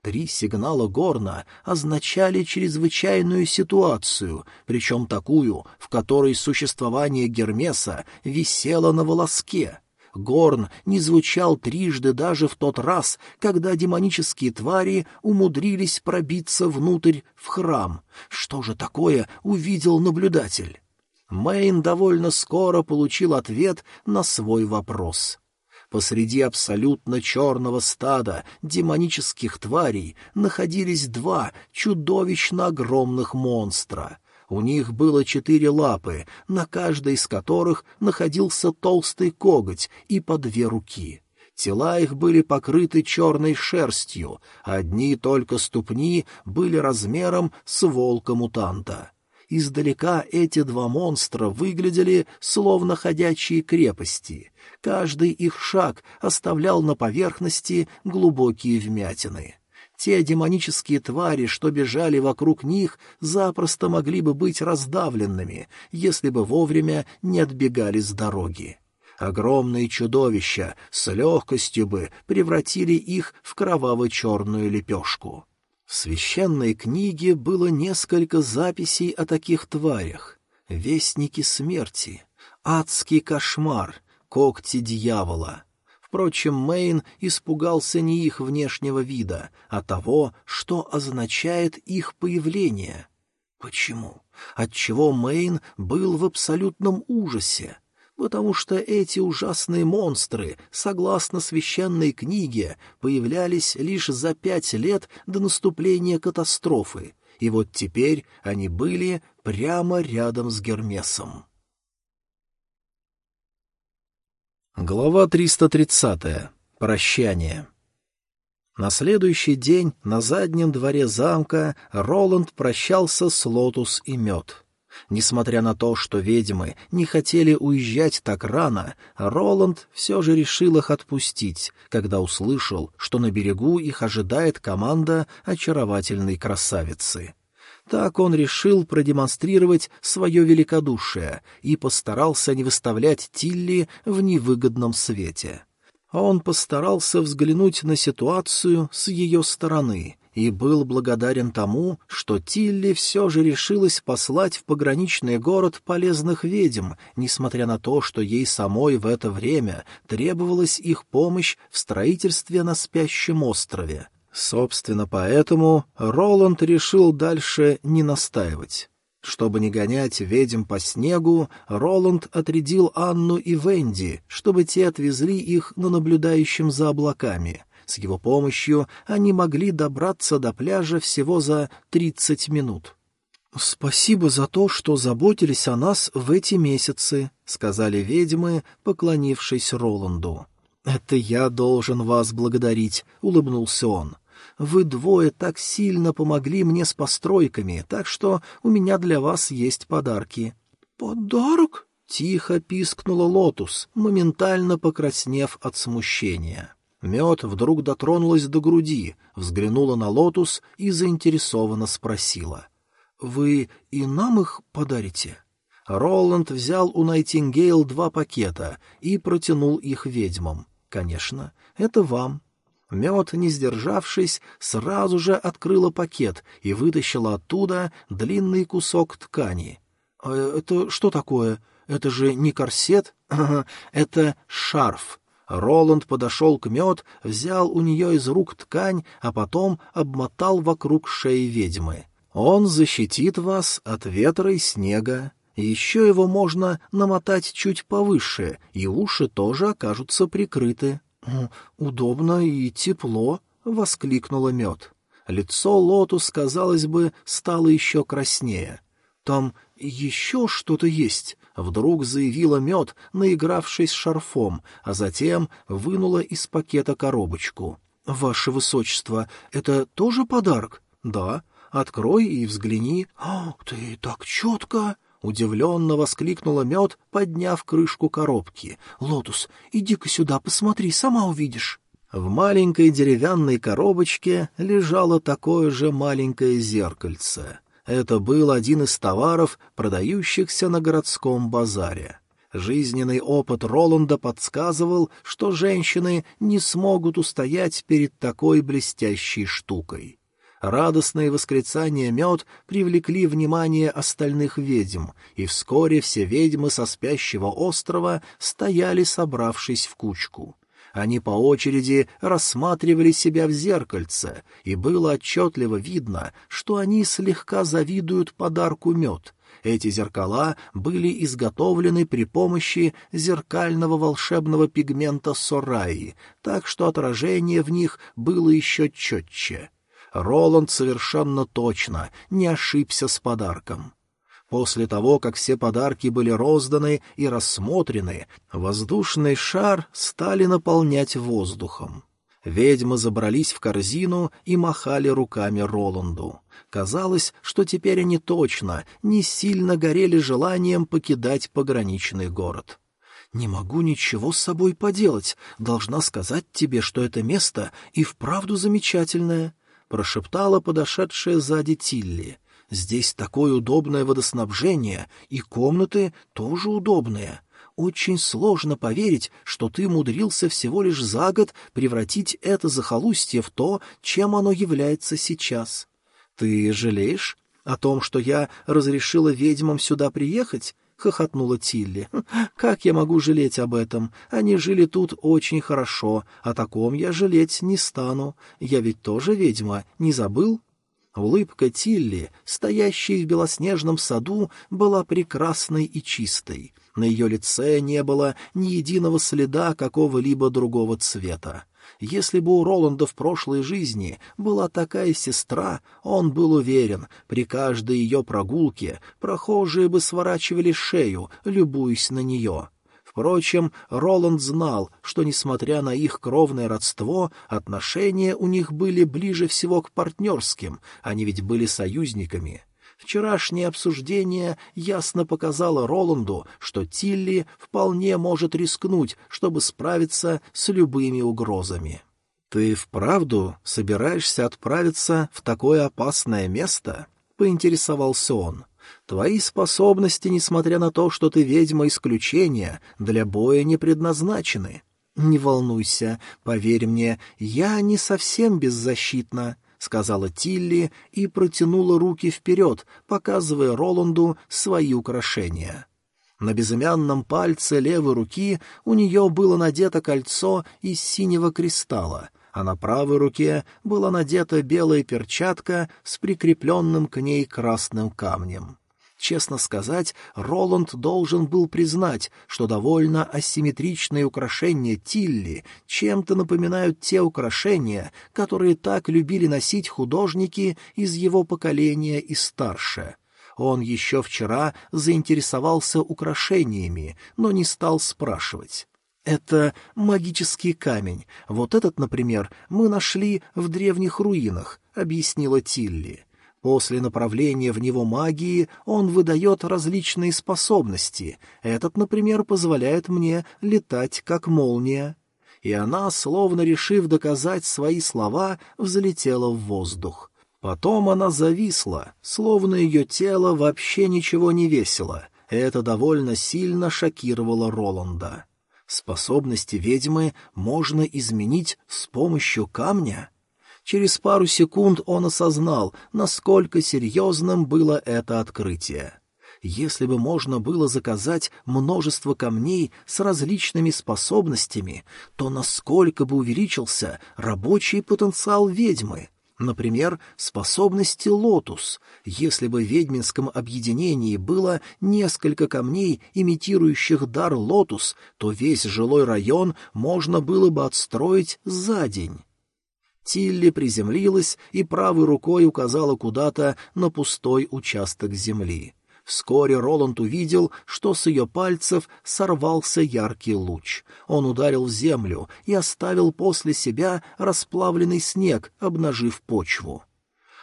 Три сигнала горна означали чрезвычайную ситуацию, причем такую, в которой существование Гермеса висело на волоске. Горн не звучал трижды даже в тот раз, когда демонические твари умудрились пробиться внутрь в храм. Что же такое увидел наблюдатель? Мэйн довольно скоро получил ответ на свой вопрос. Посреди абсолютно черного стада демонических тварей находились два чудовищно огромных монстра. У них было четыре лапы, на каждой из которых находился толстый коготь и по две руки. Тела их были покрыты черной шерстью, одни только ступни были размером с волка-мутанта. Издалека эти два монстра выглядели словно ходячие крепости. Каждый их шаг оставлял на поверхности глубокие вмятины. Те демонические твари, что бежали вокруг них, запросто могли бы быть раздавленными, если бы вовремя не отбегали с дороги. Огромные чудовища с легкостью бы превратили их в кроваво-черную лепешку. В священной книге было несколько записей о таких тварях. Вестники смерти, адский кошмар, когти дьявола — Впрочем, Мэйн испугался не их внешнего вида, а того, что означает их появление. Почему? Отчего Мэйн был в абсолютном ужасе? Потому что эти ужасные монстры, согласно священной книге, появлялись лишь за пять лет до наступления катастрофы, и вот теперь они были прямо рядом с Гермесом. Глава 330. Прощание. На следующий день на заднем дворе замка Роланд прощался с Лотус и Мед. Несмотря на то, что ведьмы не хотели уезжать так рано, Роланд все же решил их отпустить, когда услышал, что на берегу их ожидает команда очаровательной красавицы. Так он решил продемонстрировать свое великодушие и постарался не выставлять Тилли в невыгодном свете. Он постарался взглянуть на ситуацию с ее стороны и был благодарен тому, что Тилли все же решилась послать в пограничный город полезных ведьм, несмотря на то, что ей самой в это время требовалась их помощь в строительстве на спящем острове. Собственно, поэтому Роланд решил дальше не настаивать. Чтобы не гонять ведьм по снегу, Роланд отрядил Анну и Венди, чтобы те отвезли их на наблюдающем за облаками. С его помощью они могли добраться до пляжа всего за тридцать минут. «Спасибо за то, что заботились о нас в эти месяцы», — сказали ведьмы, поклонившись Роланду. «Это я должен вас благодарить», — улыбнулся он. Вы двое так сильно помогли мне с постройками, так что у меня для вас есть подарки». «Подарок?» — тихо пискнула Лотус, моментально покраснев от смущения. Мед вдруг дотронулась до груди, взглянула на Лотус и заинтересованно спросила. «Вы и нам их подарите?» Роланд взял у Найтингейл два пакета и протянул их ведьмам. «Конечно, это вам». Мед, не сдержавшись, сразу же открыла пакет и вытащила оттуда длинный кусок ткани. «А «Это что такое? Это же не корсет? Это шарф». Роланд подошел к мед, взял у нее из рук ткань, а потом обмотал вокруг шеи ведьмы. «Он защитит вас от ветра и снега. Еще его можно намотать чуть повыше, и уши тоже окажутся прикрыты». «Удобно и тепло», — воскликнула мед. Лицо Лотус, казалось бы, стало еще краснее. «Там еще что-то есть», — вдруг заявила мед, наигравшись шарфом, а затем вынула из пакета коробочку. «Ваше высочество, это тоже подарок?» «Да. Открой и взгляни». «О, ты так четко!» Удивленно воскликнула мед, подняв крышку коробки. «Лотус, иди-ка сюда, посмотри, сама увидишь». В маленькой деревянной коробочке лежало такое же маленькое зеркальце. Это был один из товаров, продающихся на городском базаре. Жизненный опыт Роланда подсказывал, что женщины не смогут устоять перед такой блестящей штукой. Радостные восклицания мед привлекли внимание остальных ведьм, и вскоре все ведьмы со спящего острова стояли, собравшись в кучку. Они по очереди рассматривали себя в зеркальце, и было отчетливо видно, что они слегка завидуют подарку мед. Эти зеркала были изготовлены при помощи зеркального волшебного пигмента Сораи, так что отражение в них было еще четче. Роланд совершенно точно не ошибся с подарком. После того, как все подарки были розданы и рассмотрены, воздушный шар стали наполнять воздухом. Ведьмы забрались в корзину и махали руками Роланду. Казалось, что теперь они точно не сильно горели желанием покидать пограничный город. «Не могу ничего с собой поделать. Должна сказать тебе, что это место и вправду замечательное прошептала подошедшая сзади Тилли. «Здесь такое удобное водоснабжение, и комнаты тоже удобные. Очень сложно поверить, что ты умудрился всего лишь за год превратить это захолустье в то, чем оно является сейчас. Ты жалеешь о том, что я разрешила ведьмам сюда приехать? Хохотнула Тилли. «Как я могу жалеть об этом? Они жили тут очень хорошо, о таком я жалеть не стану. Я ведь тоже ведьма, не забыл?» Улыбка Тилли, стоящей в белоснежном саду, была прекрасной и чистой. На ее лице не было ни единого следа какого-либо другого цвета. Если бы у Роланда в прошлой жизни была такая сестра, он был уверен, при каждой ее прогулке прохожие бы сворачивали шею, любуясь на нее. Впрочем, Роланд знал, что, несмотря на их кровное родство, отношения у них были ближе всего к партнерским, они ведь были союзниками. Вчерашнее обсуждение ясно показало Роланду, что Тилли вполне может рискнуть, чтобы справиться с любыми угрозами. «Ты вправду собираешься отправиться в такое опасное место?» — поинтересовался он. «Твои способности, несмотря на то, что ты ведьма исключения, для боя не предназначены. Не волнуйся, поверь мне, я не совсем беззащитна сказала Тилли и протянула руки вперед, показывая Роланду свои украшения. На безымянном пальце левой руки у нее было надето кольцо из синего кристалла, а на правой руке была надета белая перчатка с прикрепленным к ней красным камнем. Честно сказать, Роланд должен был признать, что довольно асимметричные украшения Тилли чем-то напоминают те украшения, которые так любили носить художники из его поколения и старше. Он еще вчера заинтересовался украшениями, но не стал спрашивать. Это магический камень. Вот этот, например, мы нашли в древних руинах, — объяснила Тилли. После направления в него магии он выдает различные способности. Этот, например, позволяет мне летать как молния. И она, словно решив доказать свои слова, взлетела в воздух. Потом она зависла, словно ее тело вообще ничего не весило. Это довольно сильно шокировало Роланда. Способности ведьмы можно изменить с помощью камня? Через пару секунд он осознал, насколько серьезным было это открытие. Если бы можно было заказать множество камней с различными способностями, то насколько бы увеличился рабочий потенциал ведьмы? Например, способности лотус. Если бы в ведьминском объединении было несколько камней, имитирующих дар лотус, то весь жилой район можно было бы отстроить за день. Тилли приземлилась и правой рукой указала куда-то на пустой участок земли. Вскоре Роланд увидел, что с ее пальцев сорвался яркий луч. Он ударил в землю и оставил после себя расплавленный снег, обнажив почву.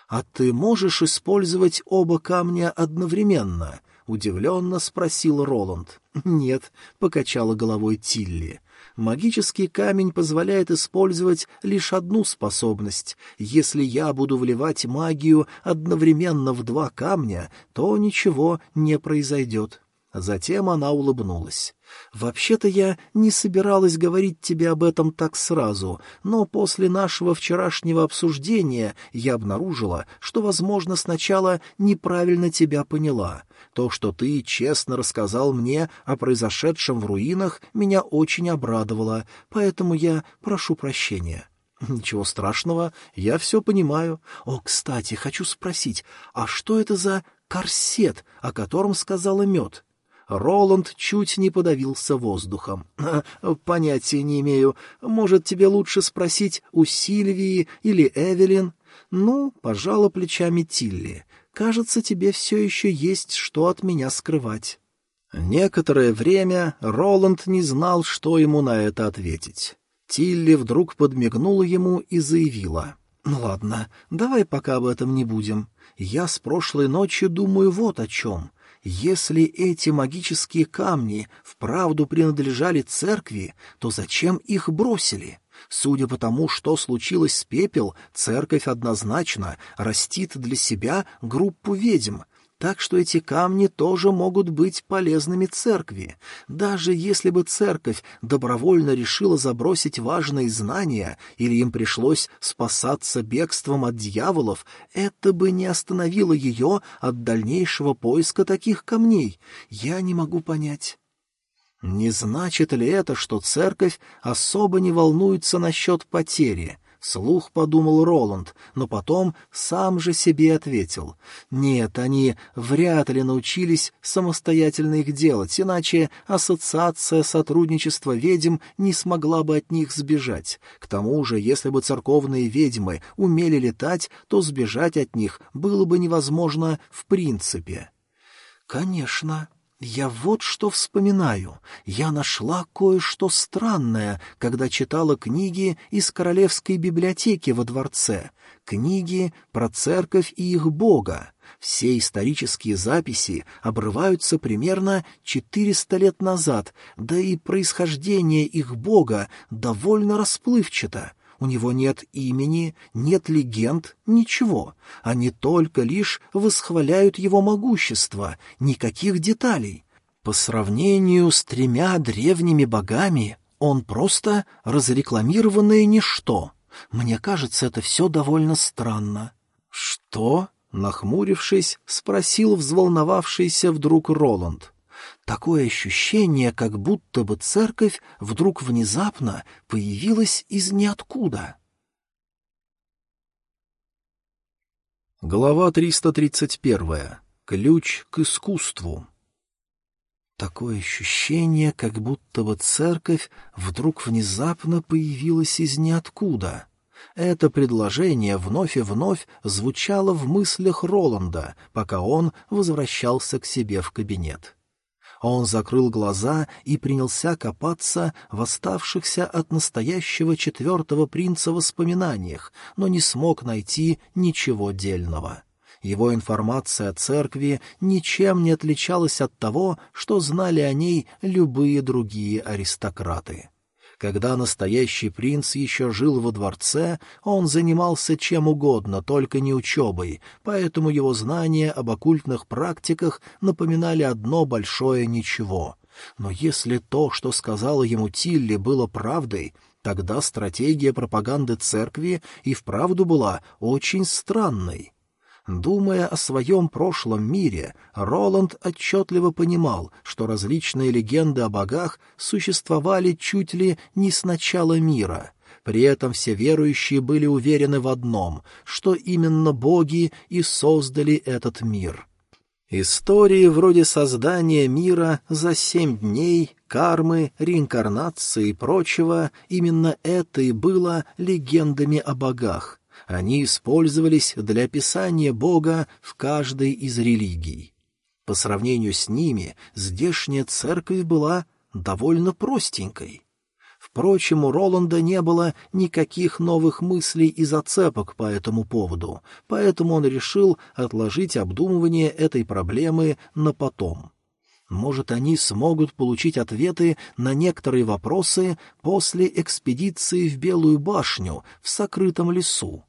«А ты можешь использовать оба камня одновременно?» — удивленно спросил Роланд. «Нет», — покачала головой Тилли. Магический камень позволяет использовать лишь одну способность. Если я буду вливать магию одновременно в два камня, то ничего не произойдет. Затем она улыбнулась. «Вообще-то я не собиралась говорить тебе об этом так сразу, но после нашего вчерашнего обсуждения я обнаружила, что, возможно, сначала неправильно тебя поняла. То, что ты честно рассказал мне о произошедшем в руинах, меня очень обрадовало, поэтому я прошу прощения». «Ничего страшного, я все понимаю. О, кстати, хочу спросить, а что это за корсет, о котором сказала мед?» Роланд чуть не подавился воздухом. «Понятия не имею. Может, тебе лучше спросить у Сильвии или Эвелин?» «Ну, пожала плечами Тилли. Кажется, тебе все еще есть что от меня скрывать». Некоторое время Роланд не знал, что ему на это ответить. Тилли вдруг подмигнула ему и заявила. «Ну ладно, давай пока об этом не будем. Я с прошлой ночи думаю вот о чем. Если эти магические камни вправду принадлежали церкви, то зачем их бросили? Судя по тому, что случилось с пепел, церковь однозначно растит для себя группу ведьм, так что эти камни тоже могут быть полезными церкви. Даже если бы церковь добровольно решила забросить важные знания или им пришлось спасаться бегством от дьяволов, это бы не остановило ее от дальнейшего поиска таких камней. Я не могу понять. Не значит ли это, что церковь особо не волнуется насчет потери? Слух подумал Роланд, но потом сам же себе ответил. Нет, они вряд ли научились самостоятельно их делать, иначе ассоциация сотрудничества ведьм не смогла бы от них сбежать. К тому же, если бы церковные ведьмы умели летать, то сбежать от них было бы невозможно в принципе. «Конечно», я вот что вспоминаю. Я нашла кое-что странное, когда читала книги из королевской библиотеки во дворце. Книги про церковь и их бога. Все исторические записи обрываются примерно 400 лет назад, да и происхождение их бога довольно расплывчато. У него нет имени, нет легенд, ничего. Они только лишь восхваляют его могущество, никаких деталей. По сравнению с тремя древними богами он просто разрекламированное ничто. Мне кажется, это все довольно странно. «Что?» — нахмурившись, спросил взволновавшийся вдруг Роланд. Такое ощущение, как будто бы церковь вдруг внезапно появилась из ниоткуда. Глава 331. Ключ к искусству. Такое ощущение, как будто бы церковь вдруг внезапно появилась из ниоткуда. Это предложение вновь и вновь звучало в мыслях Роланда, пока он возвращался к себе в кабинет. Он закрыл глаза и принялся копаться в оставшихся от настоящего четвертого принца воспоминаниях, но не смог найти ничего дельного. Его информация о церкви ничем не отличалась от того, что знали о ней любые другие аристократы. Когда настоящий принц еще жил во дворце, он занимался чем угодно, только не учебой, поэтому его знания об оккультных практиках напоминали одно большое ничего. Но если то, что сказала ему Тилли, было правдой, тогда стратегия пропаганды церкви и вправду была очень странной. Думая о своем прошлом мире, Роланд отчетливо понимал, что различные легенды о богах существовали чуть ли не с начала мира. При этом все верующие были уверены в одном, что именно боги и создали этот мир. Истории вроде создания мира за семь дней, кармы, реинкарнации и прочего, именно это и было легендами о богах, они использовались для описания Бога в каждой из религий. По сравнению с ними, здешняя церковь была довольно простенькой. Впрочем, у Роланда не было никаких новых мыслей и зацепок по этому поводу, поэтому он решил отложить обдумывание этой проблемы на потом. Может, они смогут получить ответы на некоторые вопросы после экспедиции в Белую башню в сокрытом лесу.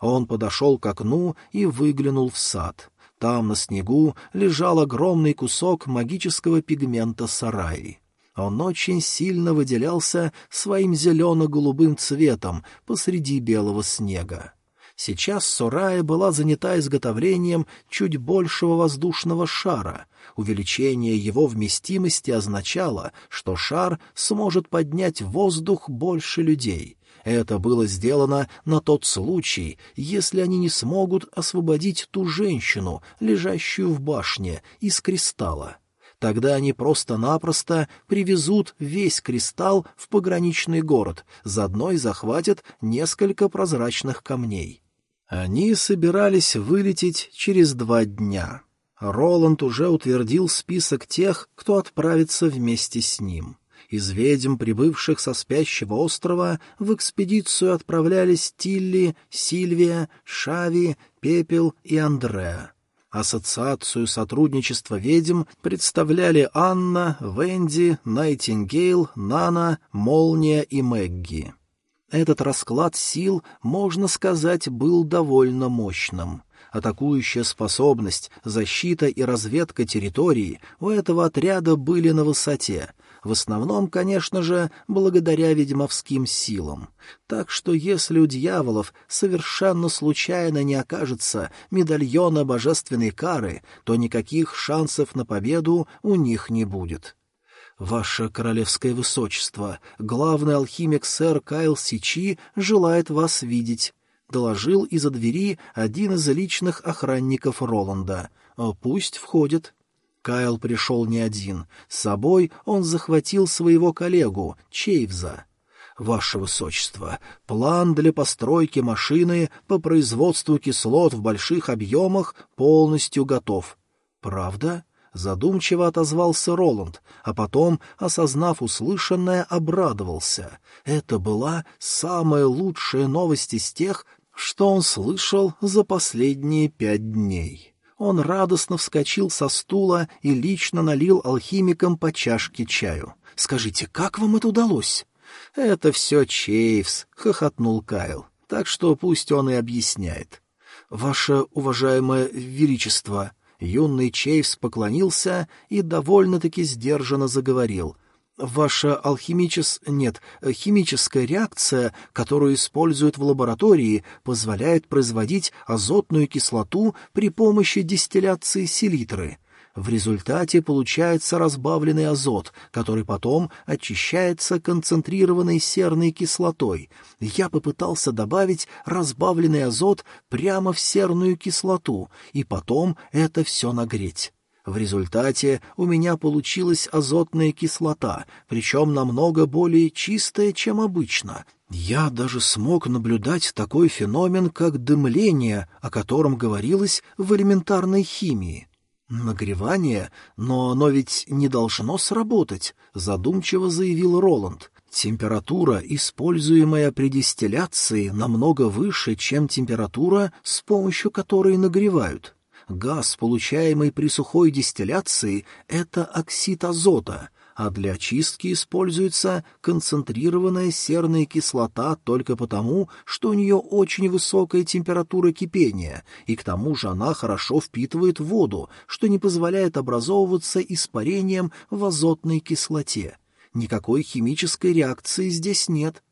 Он подошел к окну и выглянул в сад. Там на снегу лежал огромный кусок магического пигмента сараи. Он очень сильно выделялся своим зелено-голубым цветом посреди белого снега. Сейчас Сорая была занята изготовлением чуть большего воздушного шара. Увеличение его вместимости означало, что шар сможет поднять воздух больше людей. Это было сделано на тот случай, если они не смогут освободить ту женщину, лежащую в башне, из кристалла. Тогда они просто-напросто привезут весь кристалл в пограничный город, заодно и захватят несколько прозрачных камней. Они собирались вылететь через два дня. Роланд уже утвердил список тех, кто отправится вместе с ним. Из ведьм, прибывших со спящего острова, в экспедицию отправлялись Тилли, Сильвия, Шави, Пепел и Андреа. Ассоциацию сотрудничества ведьм представляли Анна, Венди, Найтингейл, Нана, Молния и Мэгги. Этот расклад сил, можно сказать, был довольно мощным. Атакующая способность, защита и разведка территории у этого отряда были на высоте, в основном, конечно же, благодаря ведьмовским силам. Так что если у дьяволов совершенно случайно не окажется медальона божественной кары, то никаких шансов на победу у них не будет. «Ваше королевское высочество, главный алхимик сэр Кайл Сичи желает вас видеть», — доложил из-за двери один из личных охранников Роланда. «Пусть входит». Кайл пришел не один. С собой он захватил своего коллегу, Чейвза. «Ваше Высочество, план для постройки машины по производству кислот в больших объемах полностью готов». «Правда?» — задумчиво отозвался Роланд, а потом, осознав услышанное, обрадовался. Это была самая лучшая новость из тех, что он слышал за последние пять дней. Он радостно вскочил со стула и лично налил алхимикам по чашке чаю. «Скажите, как вам это удалось?» «Это все Чейвс», — хохотнул Кайл. «Так что пусть он и объясняет». «Ваше уважаемое величество», Юный Чейвс поклонился и довольно-таки сдержанно заговорил, Ваша алхимичес... нет, химическая реакция, которую используют в лаборатории, позволяет производить азотную кислоту при помощи дистилляции селитры. В результате получается разбавленный азот, который потом очищается концентрированной серной кислотой. Я попытался добавить разбавленный азот прямо в серную кислоту и потом это все нагреть. В результате у меня получилась азотная кислота, причем намного более чистая, чем обычно. Я даже смог наблюдать такой феномен, как дымление, о котором говорилось в элементарной химии. «Нагревание? Но оно ведь не должно сработать», — задумчиво заявил Роланд. «Температура, используемая при дистилляции, намного выше, чем температура, с помощью которой нагревают. Газ, получаемый при сухой дистилляции, — это оксид азота, а для очистки используется концентрированная серная кислота только потому, что у нее очень высокая температура кипения, и к тому же она хорошо впитывает воду, что не позволяет образовываться испарением в азотной кислоте. Никакой химической реакции здесь нет.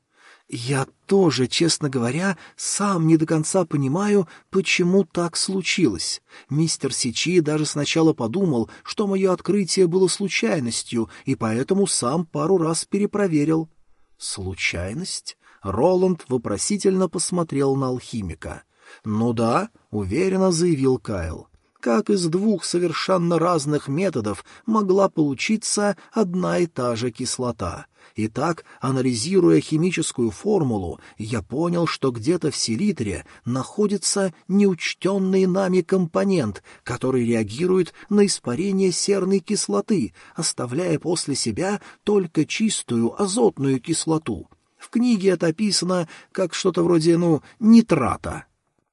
Я тоже, честно говоря, сам не до конца понимаю, почему так случилось. Мистер Сичи даже сначала подумал, что мое открытие было случайностью, и поэтому сам пару раз перепроверил. Случайность? Роланд вопросительно посмотрел на алхимика. «Ну да», — уверенно заявил Кайл. «Как из двух совершенно разных методов могла получиться одна и та же кислота?» И так, анализируя химическую формулу, я понял, что где-то в селитре находится неучтенный нами компонент, который реагирует на испарение серной кислоты, оставляя после себя только чистую азотную кислоту. В книге это описано как что-то вроде, ну, нитрата.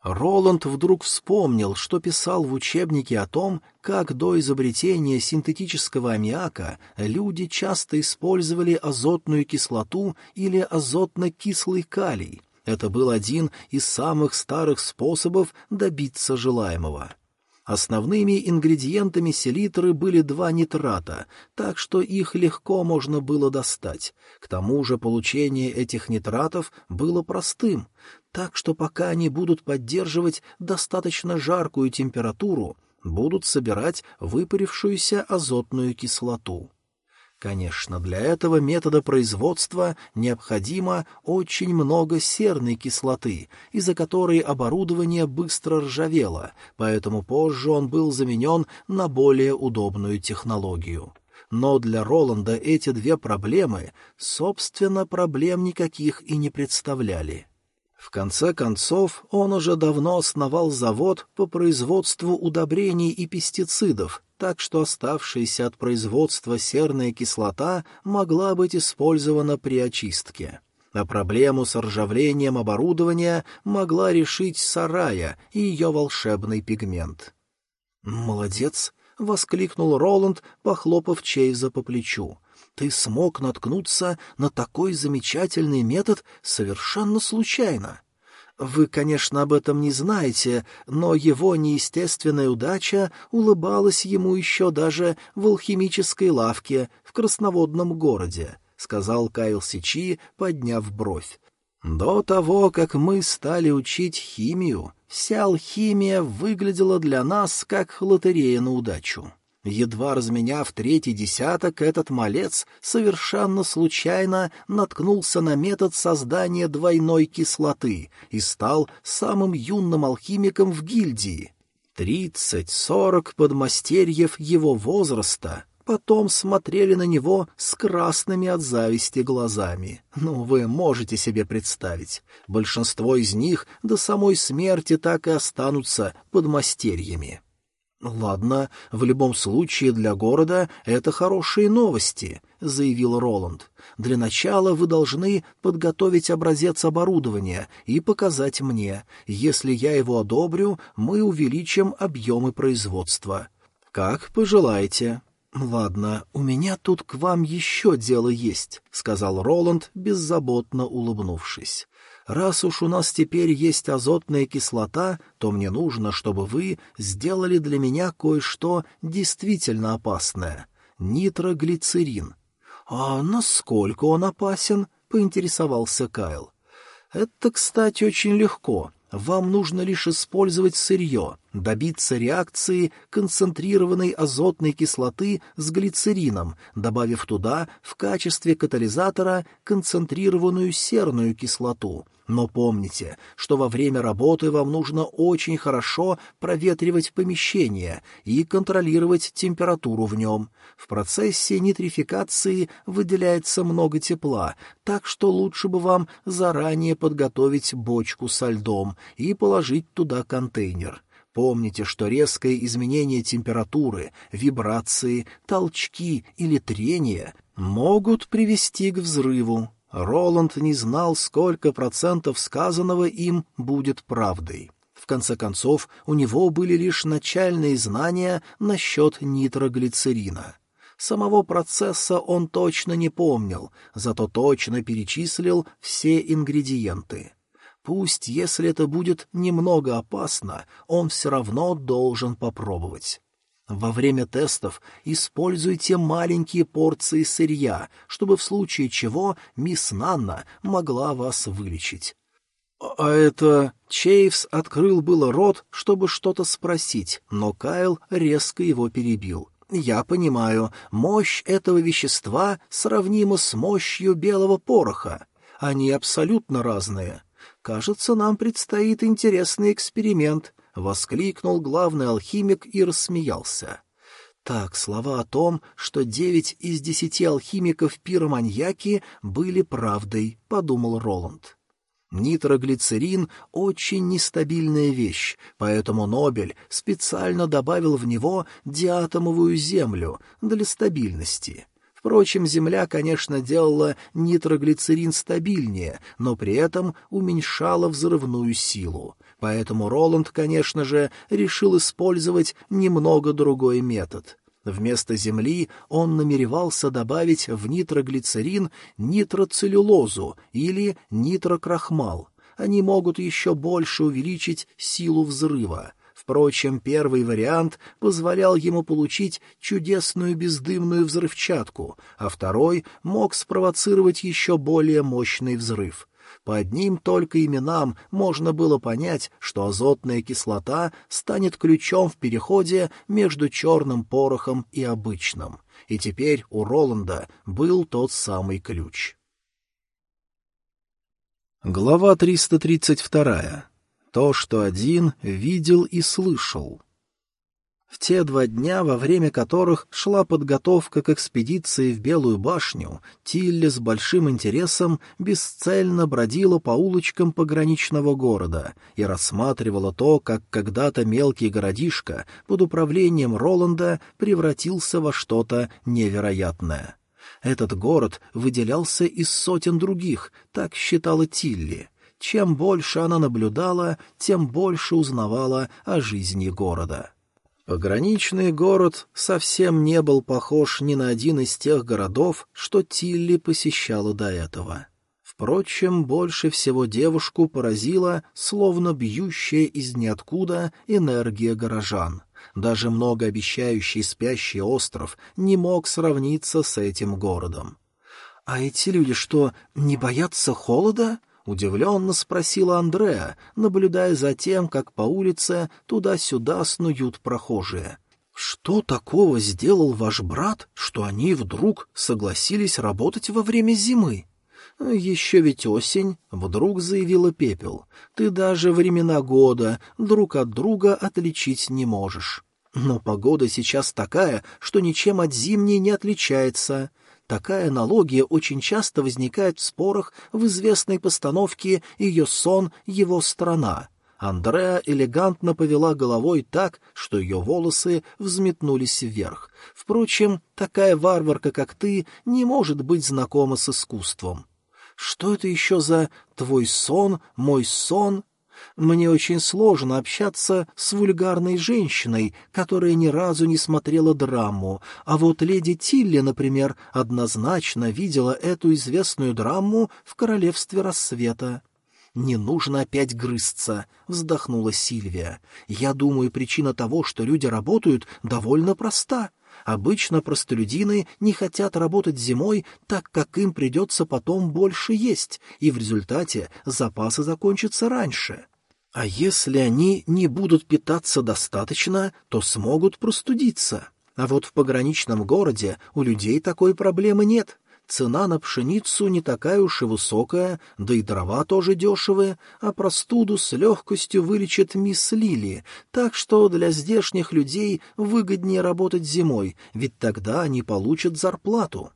Роланд вдруг вспомнил, что писал в учебнике о том, как до изобретения синтетического аммиака люди часто использовали азотную кислоту или азотно-кислый калий. Это был один из самых старых способов добиться желаемого. Основными ингредиентами селитры были два нитрата, так что их легко можно было достать. К тому же получение этих нитратов было простым, так что пока они будут поддерживать достаточно жаркую температуру, будут собирать выпарившуюся азотную кислоту. Конечно, для этого метода производства необходимо очень много серной кислоты, из-за которой оборудование быстро ржавело, поэтому позже он был заменен на более удобную технологию. Но для Роланда эти две проблемы, собственно, проблем никаких и не представляли. В конце концов, он уже давно основал завод по производству удобрений и пестицидов, так что оставшаяся от производства серная кислота могла быть использована при очистке. А проблему с ржавлением оборудования могла решить сарая и ее волшебный пигмент. «Молодец!» — воскликнул Роланд, похлопав Чейза по плечу ты смог наткнуться на такой замечательный метод совершенно случайно. Вы, конечно, об этом не знаете, но его неестественная удача улыбалась ему еще даже в алхимической лавке в красноводном городе, — сказал Кайл Сичи, подняв бровь. До того, как мы стали учить химию, вся алхимия выглядела для нас как лотерея на удачу. Едва разменяв третий десяток, этот малец совершенно случайно наткнулся на метод создания двойной кислоты и стал самым юным алхимиком в гильдии. Тридцать-сорок подмастерьев его возраста потом смотрели на него с красными от зависти глазами. Ну, вы можете себе представить, большинство из них до самой смерти так и останутся подмастерьями. «Ладно, в любом случае для города это хорошие новости», — заявил Роланд. «Для начала вы должны подготовить образец оборудования и показать мне. Если я его одобрю, мы увеличим объемы производства. Как пожелаете». «Ладно, у меня тут к вам еще дело есть», — сказал Роланд, беззаботно улыбнувшись. Раз уж у нас теперь есть азотная кислота, то мне нужно, чтобы вы сделали для меня кое-что действительно опасное. Нитроглицерин. А насколько он опасен? поинтересовался Кайл. Это, кстати, очень легко. Вам нужно лишь использовать сырье. Добиться реакции концентрированной азотной кислоты с глицерином, добавив туда в качестве катализатора концентрированную серную кислоту. Но помните, что во время работы вам нужно очень хорошо проветривать помещение и контролировать температуру в нем. В процессе нитрификации выделяется много тепла, так что лучше бы вам заранее подготовить бочку со льдом и положить туда контейнер. Помните, что резкое изменение температуры, вибрации, толчки или трения могут привести к взрыву. Роланд не знал, сколько процентов сказанного им будет правдой. В конце концов, у него были лишь начальные знания насчет нитроглицерина. Самого процесса он точно не помнил, зато точно перечислил все ингредиенты. Пусть, если это будет немного опасно, он все равно должен попробовать. Во время тестов используйте маленькие порции сырья, чтобы в случае чего мисс Нанна могла вас вылечить. «А это...» Чейвс открыл было рот, чтобы что-то спросить, но Кайл резко его перебил. «Я понимаю, мощь этого вещества сравнима с мощью белого пороха. Они абсолютно разные. Кажется, нам предстоит интересный эксперимент», — воскликнул главный алхимик и рассмеялся. Так, слова о том, что девять из десяти алхимиков-пироманьяки были правдой, — подумал Роланд. Нитроглицерин — очень нестабильная вещь, поэтому Нобель специально добавил в него диатомовую землю для стабильности. Впрочем, Земля, конечно, делала нитроглицерин стабильнее, но при этом уменьшала взрывную силу. Поэтому Роланд, конечно же, решил использовать немного другой метод. Вместо земли он намеревался добавить в нитроглицерин нитроцеллюлозу или нитрокрахмал. Они могут еще больше увеличить силу взрыва. Впрочем, первый вариант позволял ему получить чудесную бездымную взрывчатку, а второй мог спровоцировать еще более мощный взрыв. По одним только именам можно было понять, что азотная кислота станет ключом в переходе между черным порохом и обычным. И теперь у Роланда был тот самый ключ. Глава 332. То, что один видел и слышал. В те два дня, во время которых шла подготовка к экспедиции в Белую башню, Тилли с большим интересом бесцельно бродила по улочкам пограничного города и рассматривала то, как когда-то мелкий городишко под управлением Роланда превратился во что-то невероятное. Этот город выделялся из сотен других, так считала Тилли. Чем больше она наблюдала, тем больше узнавала о жизни города. Пограничный город совсем не был похож ни на один из тех городов, что Тилли посещала до этого. Впрочем, больше всего девушку поразила, словно бьющая из ниоткуда, энергия горожан. Даже многообещающий спящий остров не мог сравниться с этим городом. — А эти люди что, не боятся холода? — удивленно спросила Андреа, наблюдая за тем, как по улице туда-сюда снуют прохожие. «Что такого сделал ваш брат, что они вдруг согласились работать во время зимы?» «Еще ведь осень», — вдруг заявила Пепел. «Ты даже времена года друг от друга отличить не можешь». «Но погода сейчас такая, что ничем от зимней не отличается. Такая аналогия очень часто возникает в спорах в известной постановке «Ее сон, его страна». Андреа элегантно повела головой так, что ее волосы взметнулись вверх. Впрочем, такая варварка, как ты, не может быть знакома с искусством. Что это еще за «твой сон, мой сон»? Мне очень сложно общаться с вульгарной женщиной, которая ни разу не смотрела драму, а вот леди Тилли, например, однозначно видела эту известную драму в «Королевстве рассвета». «Не нужно опять грызться», — вздохнула Сильвия. «Я думаю, причина того, что люди работают, довольно проста. Обычно простолюдины не хотят работать зимой, так как им придется потом больше есть, и в результате запасы закончатся раньше». А если они не будут питаться достаточно, то смогут простудиться. А вот в пограничном городе у людей такой проблемы нет. Цена на пшеницу не такая уж и высокая, да и дрова тоже дешевые, а простуду с легкостью вылечит мисс Лили, так что для здешних людей выгоднее работать зимой, ведь тогда они получат зарплату.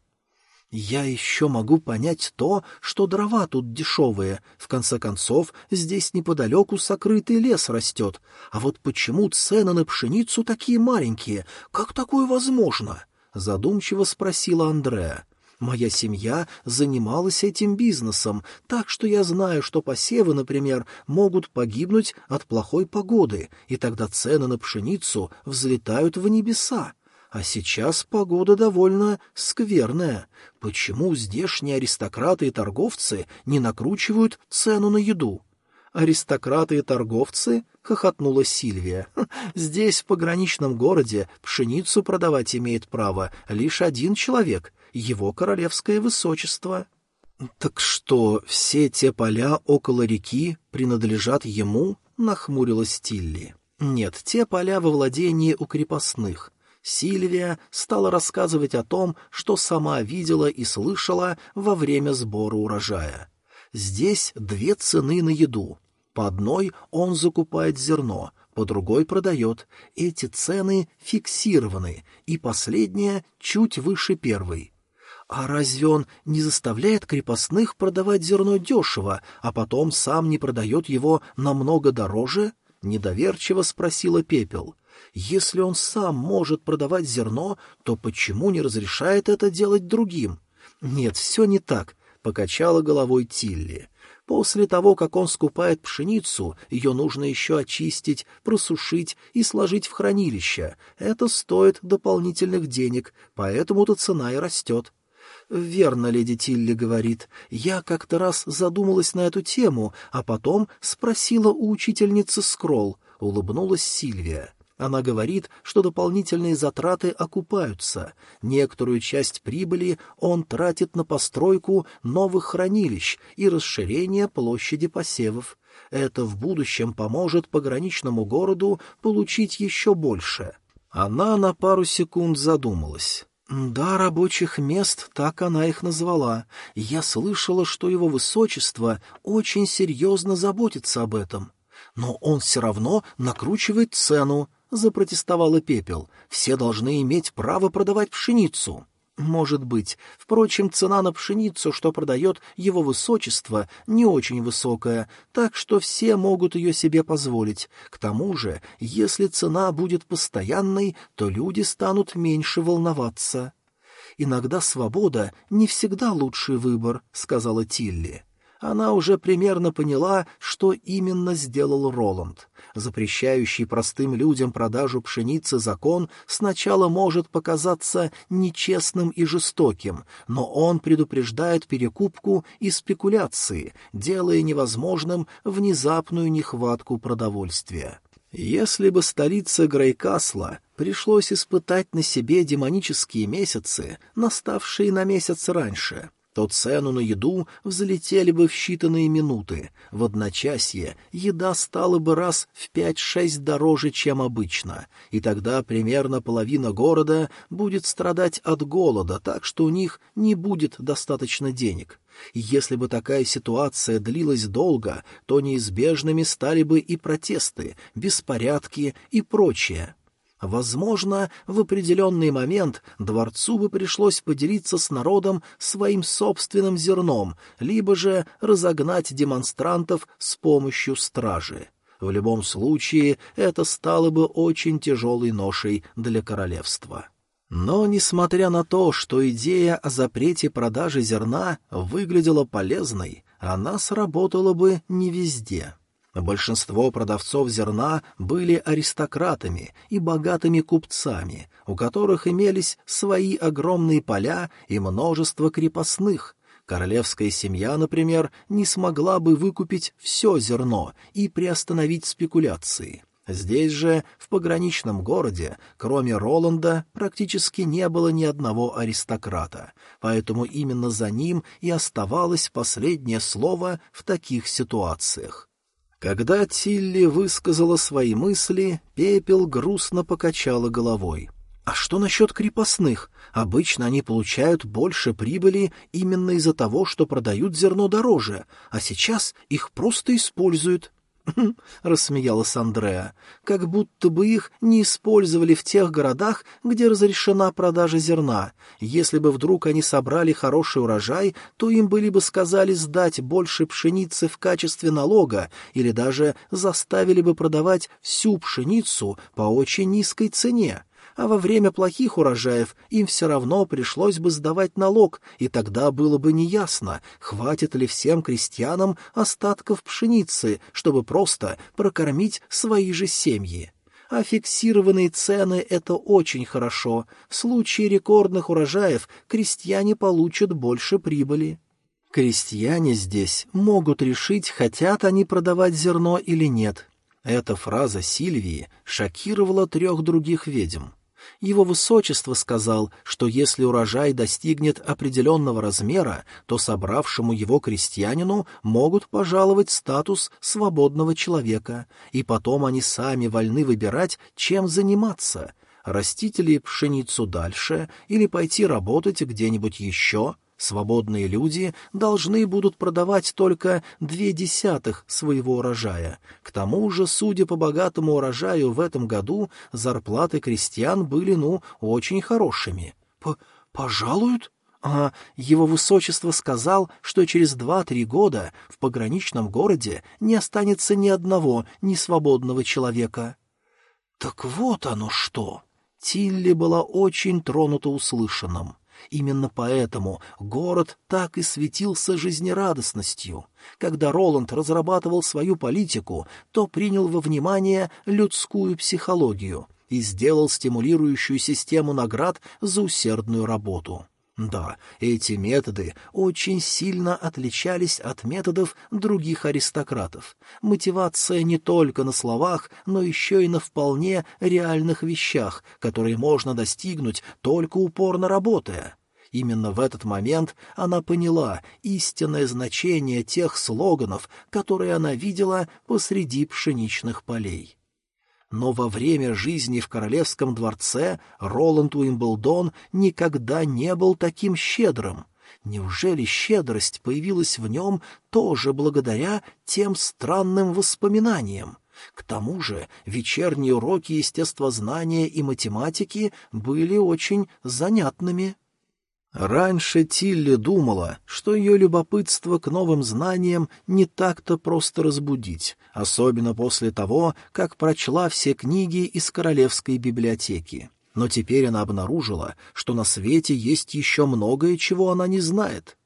Я еще могу понять то, что дрова тут дешевые. В конце концов, здесь неподалеку сокрытый лес растет. А вот почему цены на пшеницу такие маленькие? Как такое возможно? Задумчиво спросила Андреа. Моя семья занималась этим бизнесом, так что я знаю, что посевы, например, могут погибнуть от плохой погоды, и тогда цены на пшеницу взлетают в небеса. А сейчас погода довольно скверная. Почему здешние аристократы и торговцы не накручивают цену на еду? «Аристократы и торговцы?» — хохотнула Сильвия. «Здесь, в пограничном городе, пшеницу продавать имеет право лишь один человек, его королевское высочество. «Так что, все те поля около реки принадлежат ему?» — нахмурилась Тилли. «Нет, те поля во владении у крепостных». Сильвия стала рассказывать о том, что сама видела и слышала во время сбора урожая. Здесь две цены на еду. По одной он закупает зерно, по другой продает. Эти цены фиксированы, и последняя чуть выше первой. А разве он не заставляет крепостных продавать зерно дешево, а потом сам не продает его намного дороже? Недоверчиво спросила Пепел. Если он сам может продавать зерно, то почему не разрешает это делать другим? Нет, все не так, покачала головой Тилли. После того, как он скупает пшеницу, ее нужно еще очистить, просушить и сложить в хранилище. Это стоит дополнительных денег, поэтому-то цена и растет. «Верно, леди Тилли говорит. Я как-то раз задумалась на эту тему, а потом спросила у учительницы Скролл», — улыбнулась Сильвия. Она говорит, что дополнительные затраты окупаются. Некоторую часть прибыли он тратит на постройку новых хранилищ и расширение площади посевов. Это в будущем поможет пограничному городу получить еще больше. Она на пару секунд задумалась. «Да, рабочих мест, так она их назвала. Я слышала, что его высочество очень серьезно заботится об этом. Но он все равно накручивает цену», — запротестовала Пепел. «Все должны иметь право продавать пшеницу». Может быть. Впрочем, цена на пшеницу, что продает его высочество, не очень высокая, так что все могут ее себе позволить. К тому же, если цена будет постоянной, то люди станут меньше волноваться. «Иногда свобода не всегда лучший выбор», — сказала Тилли. Она уже примерно поняла, что именно сделал Роланд. Запрещающий простым людям продажу пшеницы закон сначала может показаться нечестным и жестоким, но он предупреждает перекупку и спекуляции, делая невозможным внезапную нехватку продовольствия. Если бы столица Грейкасла пришлось испытать на себе демонические месяцы, наставшие на месяц раньше, то цену на еду взлетели бы в считанные минуты. В одночасье еда стала бы раз в пять-шесть дороже, чем обычно, и тогда примерно половина города будет страдать от голода, так что у них не будет достаточно денег. Если бы такая ситуация длилась долго, то неизбежными стали бы и протесты, беспорядки и прочее. Возможно, в определенный момент дворцу бы пришлось поделиться с народом своим собственным зерном, либо же разогнать демонстрантов с помощью стражи. В любом случае, это стало бы очень тяжелой ношей для королевства. Но, несмотря на то, что идея о запрете продажи зерна выглядела полезной, она сработала бы не везде. Большинство продавцов зерна были аристократами и богатыми купцами, у которых имелись свои огромные поля и множество крепостных. Королевская семья, например, не смогла бы выкупить все зерно и приостановить спекуляции. Здесь же, в пограничном городе, кроме Роланда, практически не было ни одного аристократа, поэтому именно за ним и оставалось последнее слово в таких ситуациях. Когда Тилли высказала свои мысли, пепел грустно покачала головой. А что насчет крепостных? Обычно они получают больше прибыли именно из-за того, что продают зерно дороже, а сейчас их просто используют. — рассмеялась Андреа, — как будто бы их не использовали в тех городах, где разрешена продажа зерна. Если бы вдруг они собрали хороший урожай, то им были бы сказали сдать больше пшеницы в качестве налога или даже заставили бы продавать всю пшеницу по очень низкой цене а во время плохих урожаев им все равно пришлось бы сдавать налог, и тогда было бы неясно, хватит ли всем крестьянам остатков пшеницы, чтобы просто прокормить свои же семьи. А фиксированные цены — это очень хорошо. В случае рекордных урожаев крестьяне получат больше прибыли. Крестьяне здесь могут решить, хотят они продавать зерно или нет. Эта фраза Сильвии шокировала трех других ведьм. Его высочество сказал, что если урожай достигнет определенного размера, то собравшему его крестьянину могут пожаловать статус свободного человека, и потом они сами вольны выбирать, чем заниматься — растить ли пшеницу дальше или пойти работать где-нибудь еще — Свободные люди должны будут продавать только две десятых своего урожая. К тому же, судя по богатому урожаю, в этом году зарплаты крестьян были, ну, очень хорошими. П «Пожалуют?» А его высочество сказал, что через два-три года в пограничном городе не останется ни одного несвободного человека. Так вот оно что! Тилли была очень тронута услышанным. Именно поэтому город так и светился жизнерадостностью. Когда Роланд разрабатывал свою политику, то принял во внимание людскую психологию и сделал стимулирующую систему наград за усердную работу. Да, эти методы очень сильно отличались от методов других аристократов. Мотивация не только на словах, но еще и на вполне реальных вещах, которые можно достигнуть только упорно работая. Именно в этот момент она поняла истинное значение тех слоганов, которые она видела посреди пшеничных полей. Но во время жизни в королевском дворце Роланд Уимблдон никогда не был таким щедрым. Неужели щедрость появилась в нем тоже благодаря тем странным воспоминаниям? К тому же вечерние уроки естествознания и математики были очень занятными. Раньше Тилли думала, что ее любопытство к новым знаниям не так-то просто разбудить, особенно после того, как прочла все книги из Королевской библиотеки. Но теперь она обнаружила, что на свете есть еще многое, чего она не знает.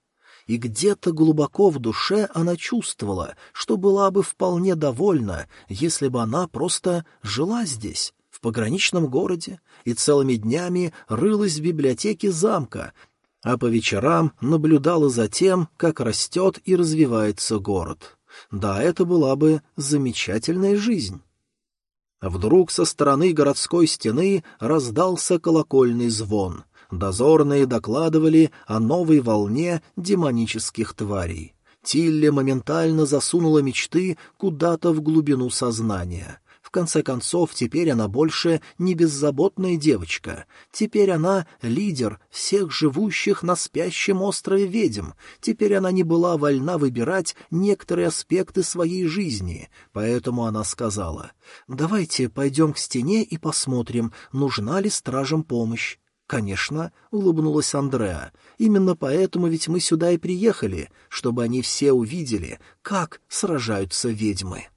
И где-то глубоко в душе она чувствовала, что была бы вполне довольна, если бы она просто жила здесь, в пограничном городе, и целыми днями рылась в библиотеке замка, а по вечерам наблюдала за тем, как растет и развивается город. Да, это была бы замечательная жизнь. Вдруг со стороны городской стены раздался колокольный звон. Дозорные докладывали о новой волне демонических тварей. Тилли моментально засунула мечты куда-то в глубину сознания. В конце концов, теперь она больше не беззаботная девочка. Теперь она лидер всех живущих на спящем острове ведьм. Теперь она не была вольна выбирать некоторые аспекты своей жизни. Поэтому она сказала, «Давайте пойдем к стене и посмотрим, нужна ли стражам помощь». «Конечно», — улыбнулась Андреа. «Именно поэтому ведь мы сюда и приехали, чтобы они все увидели, как сражаются ведьмы».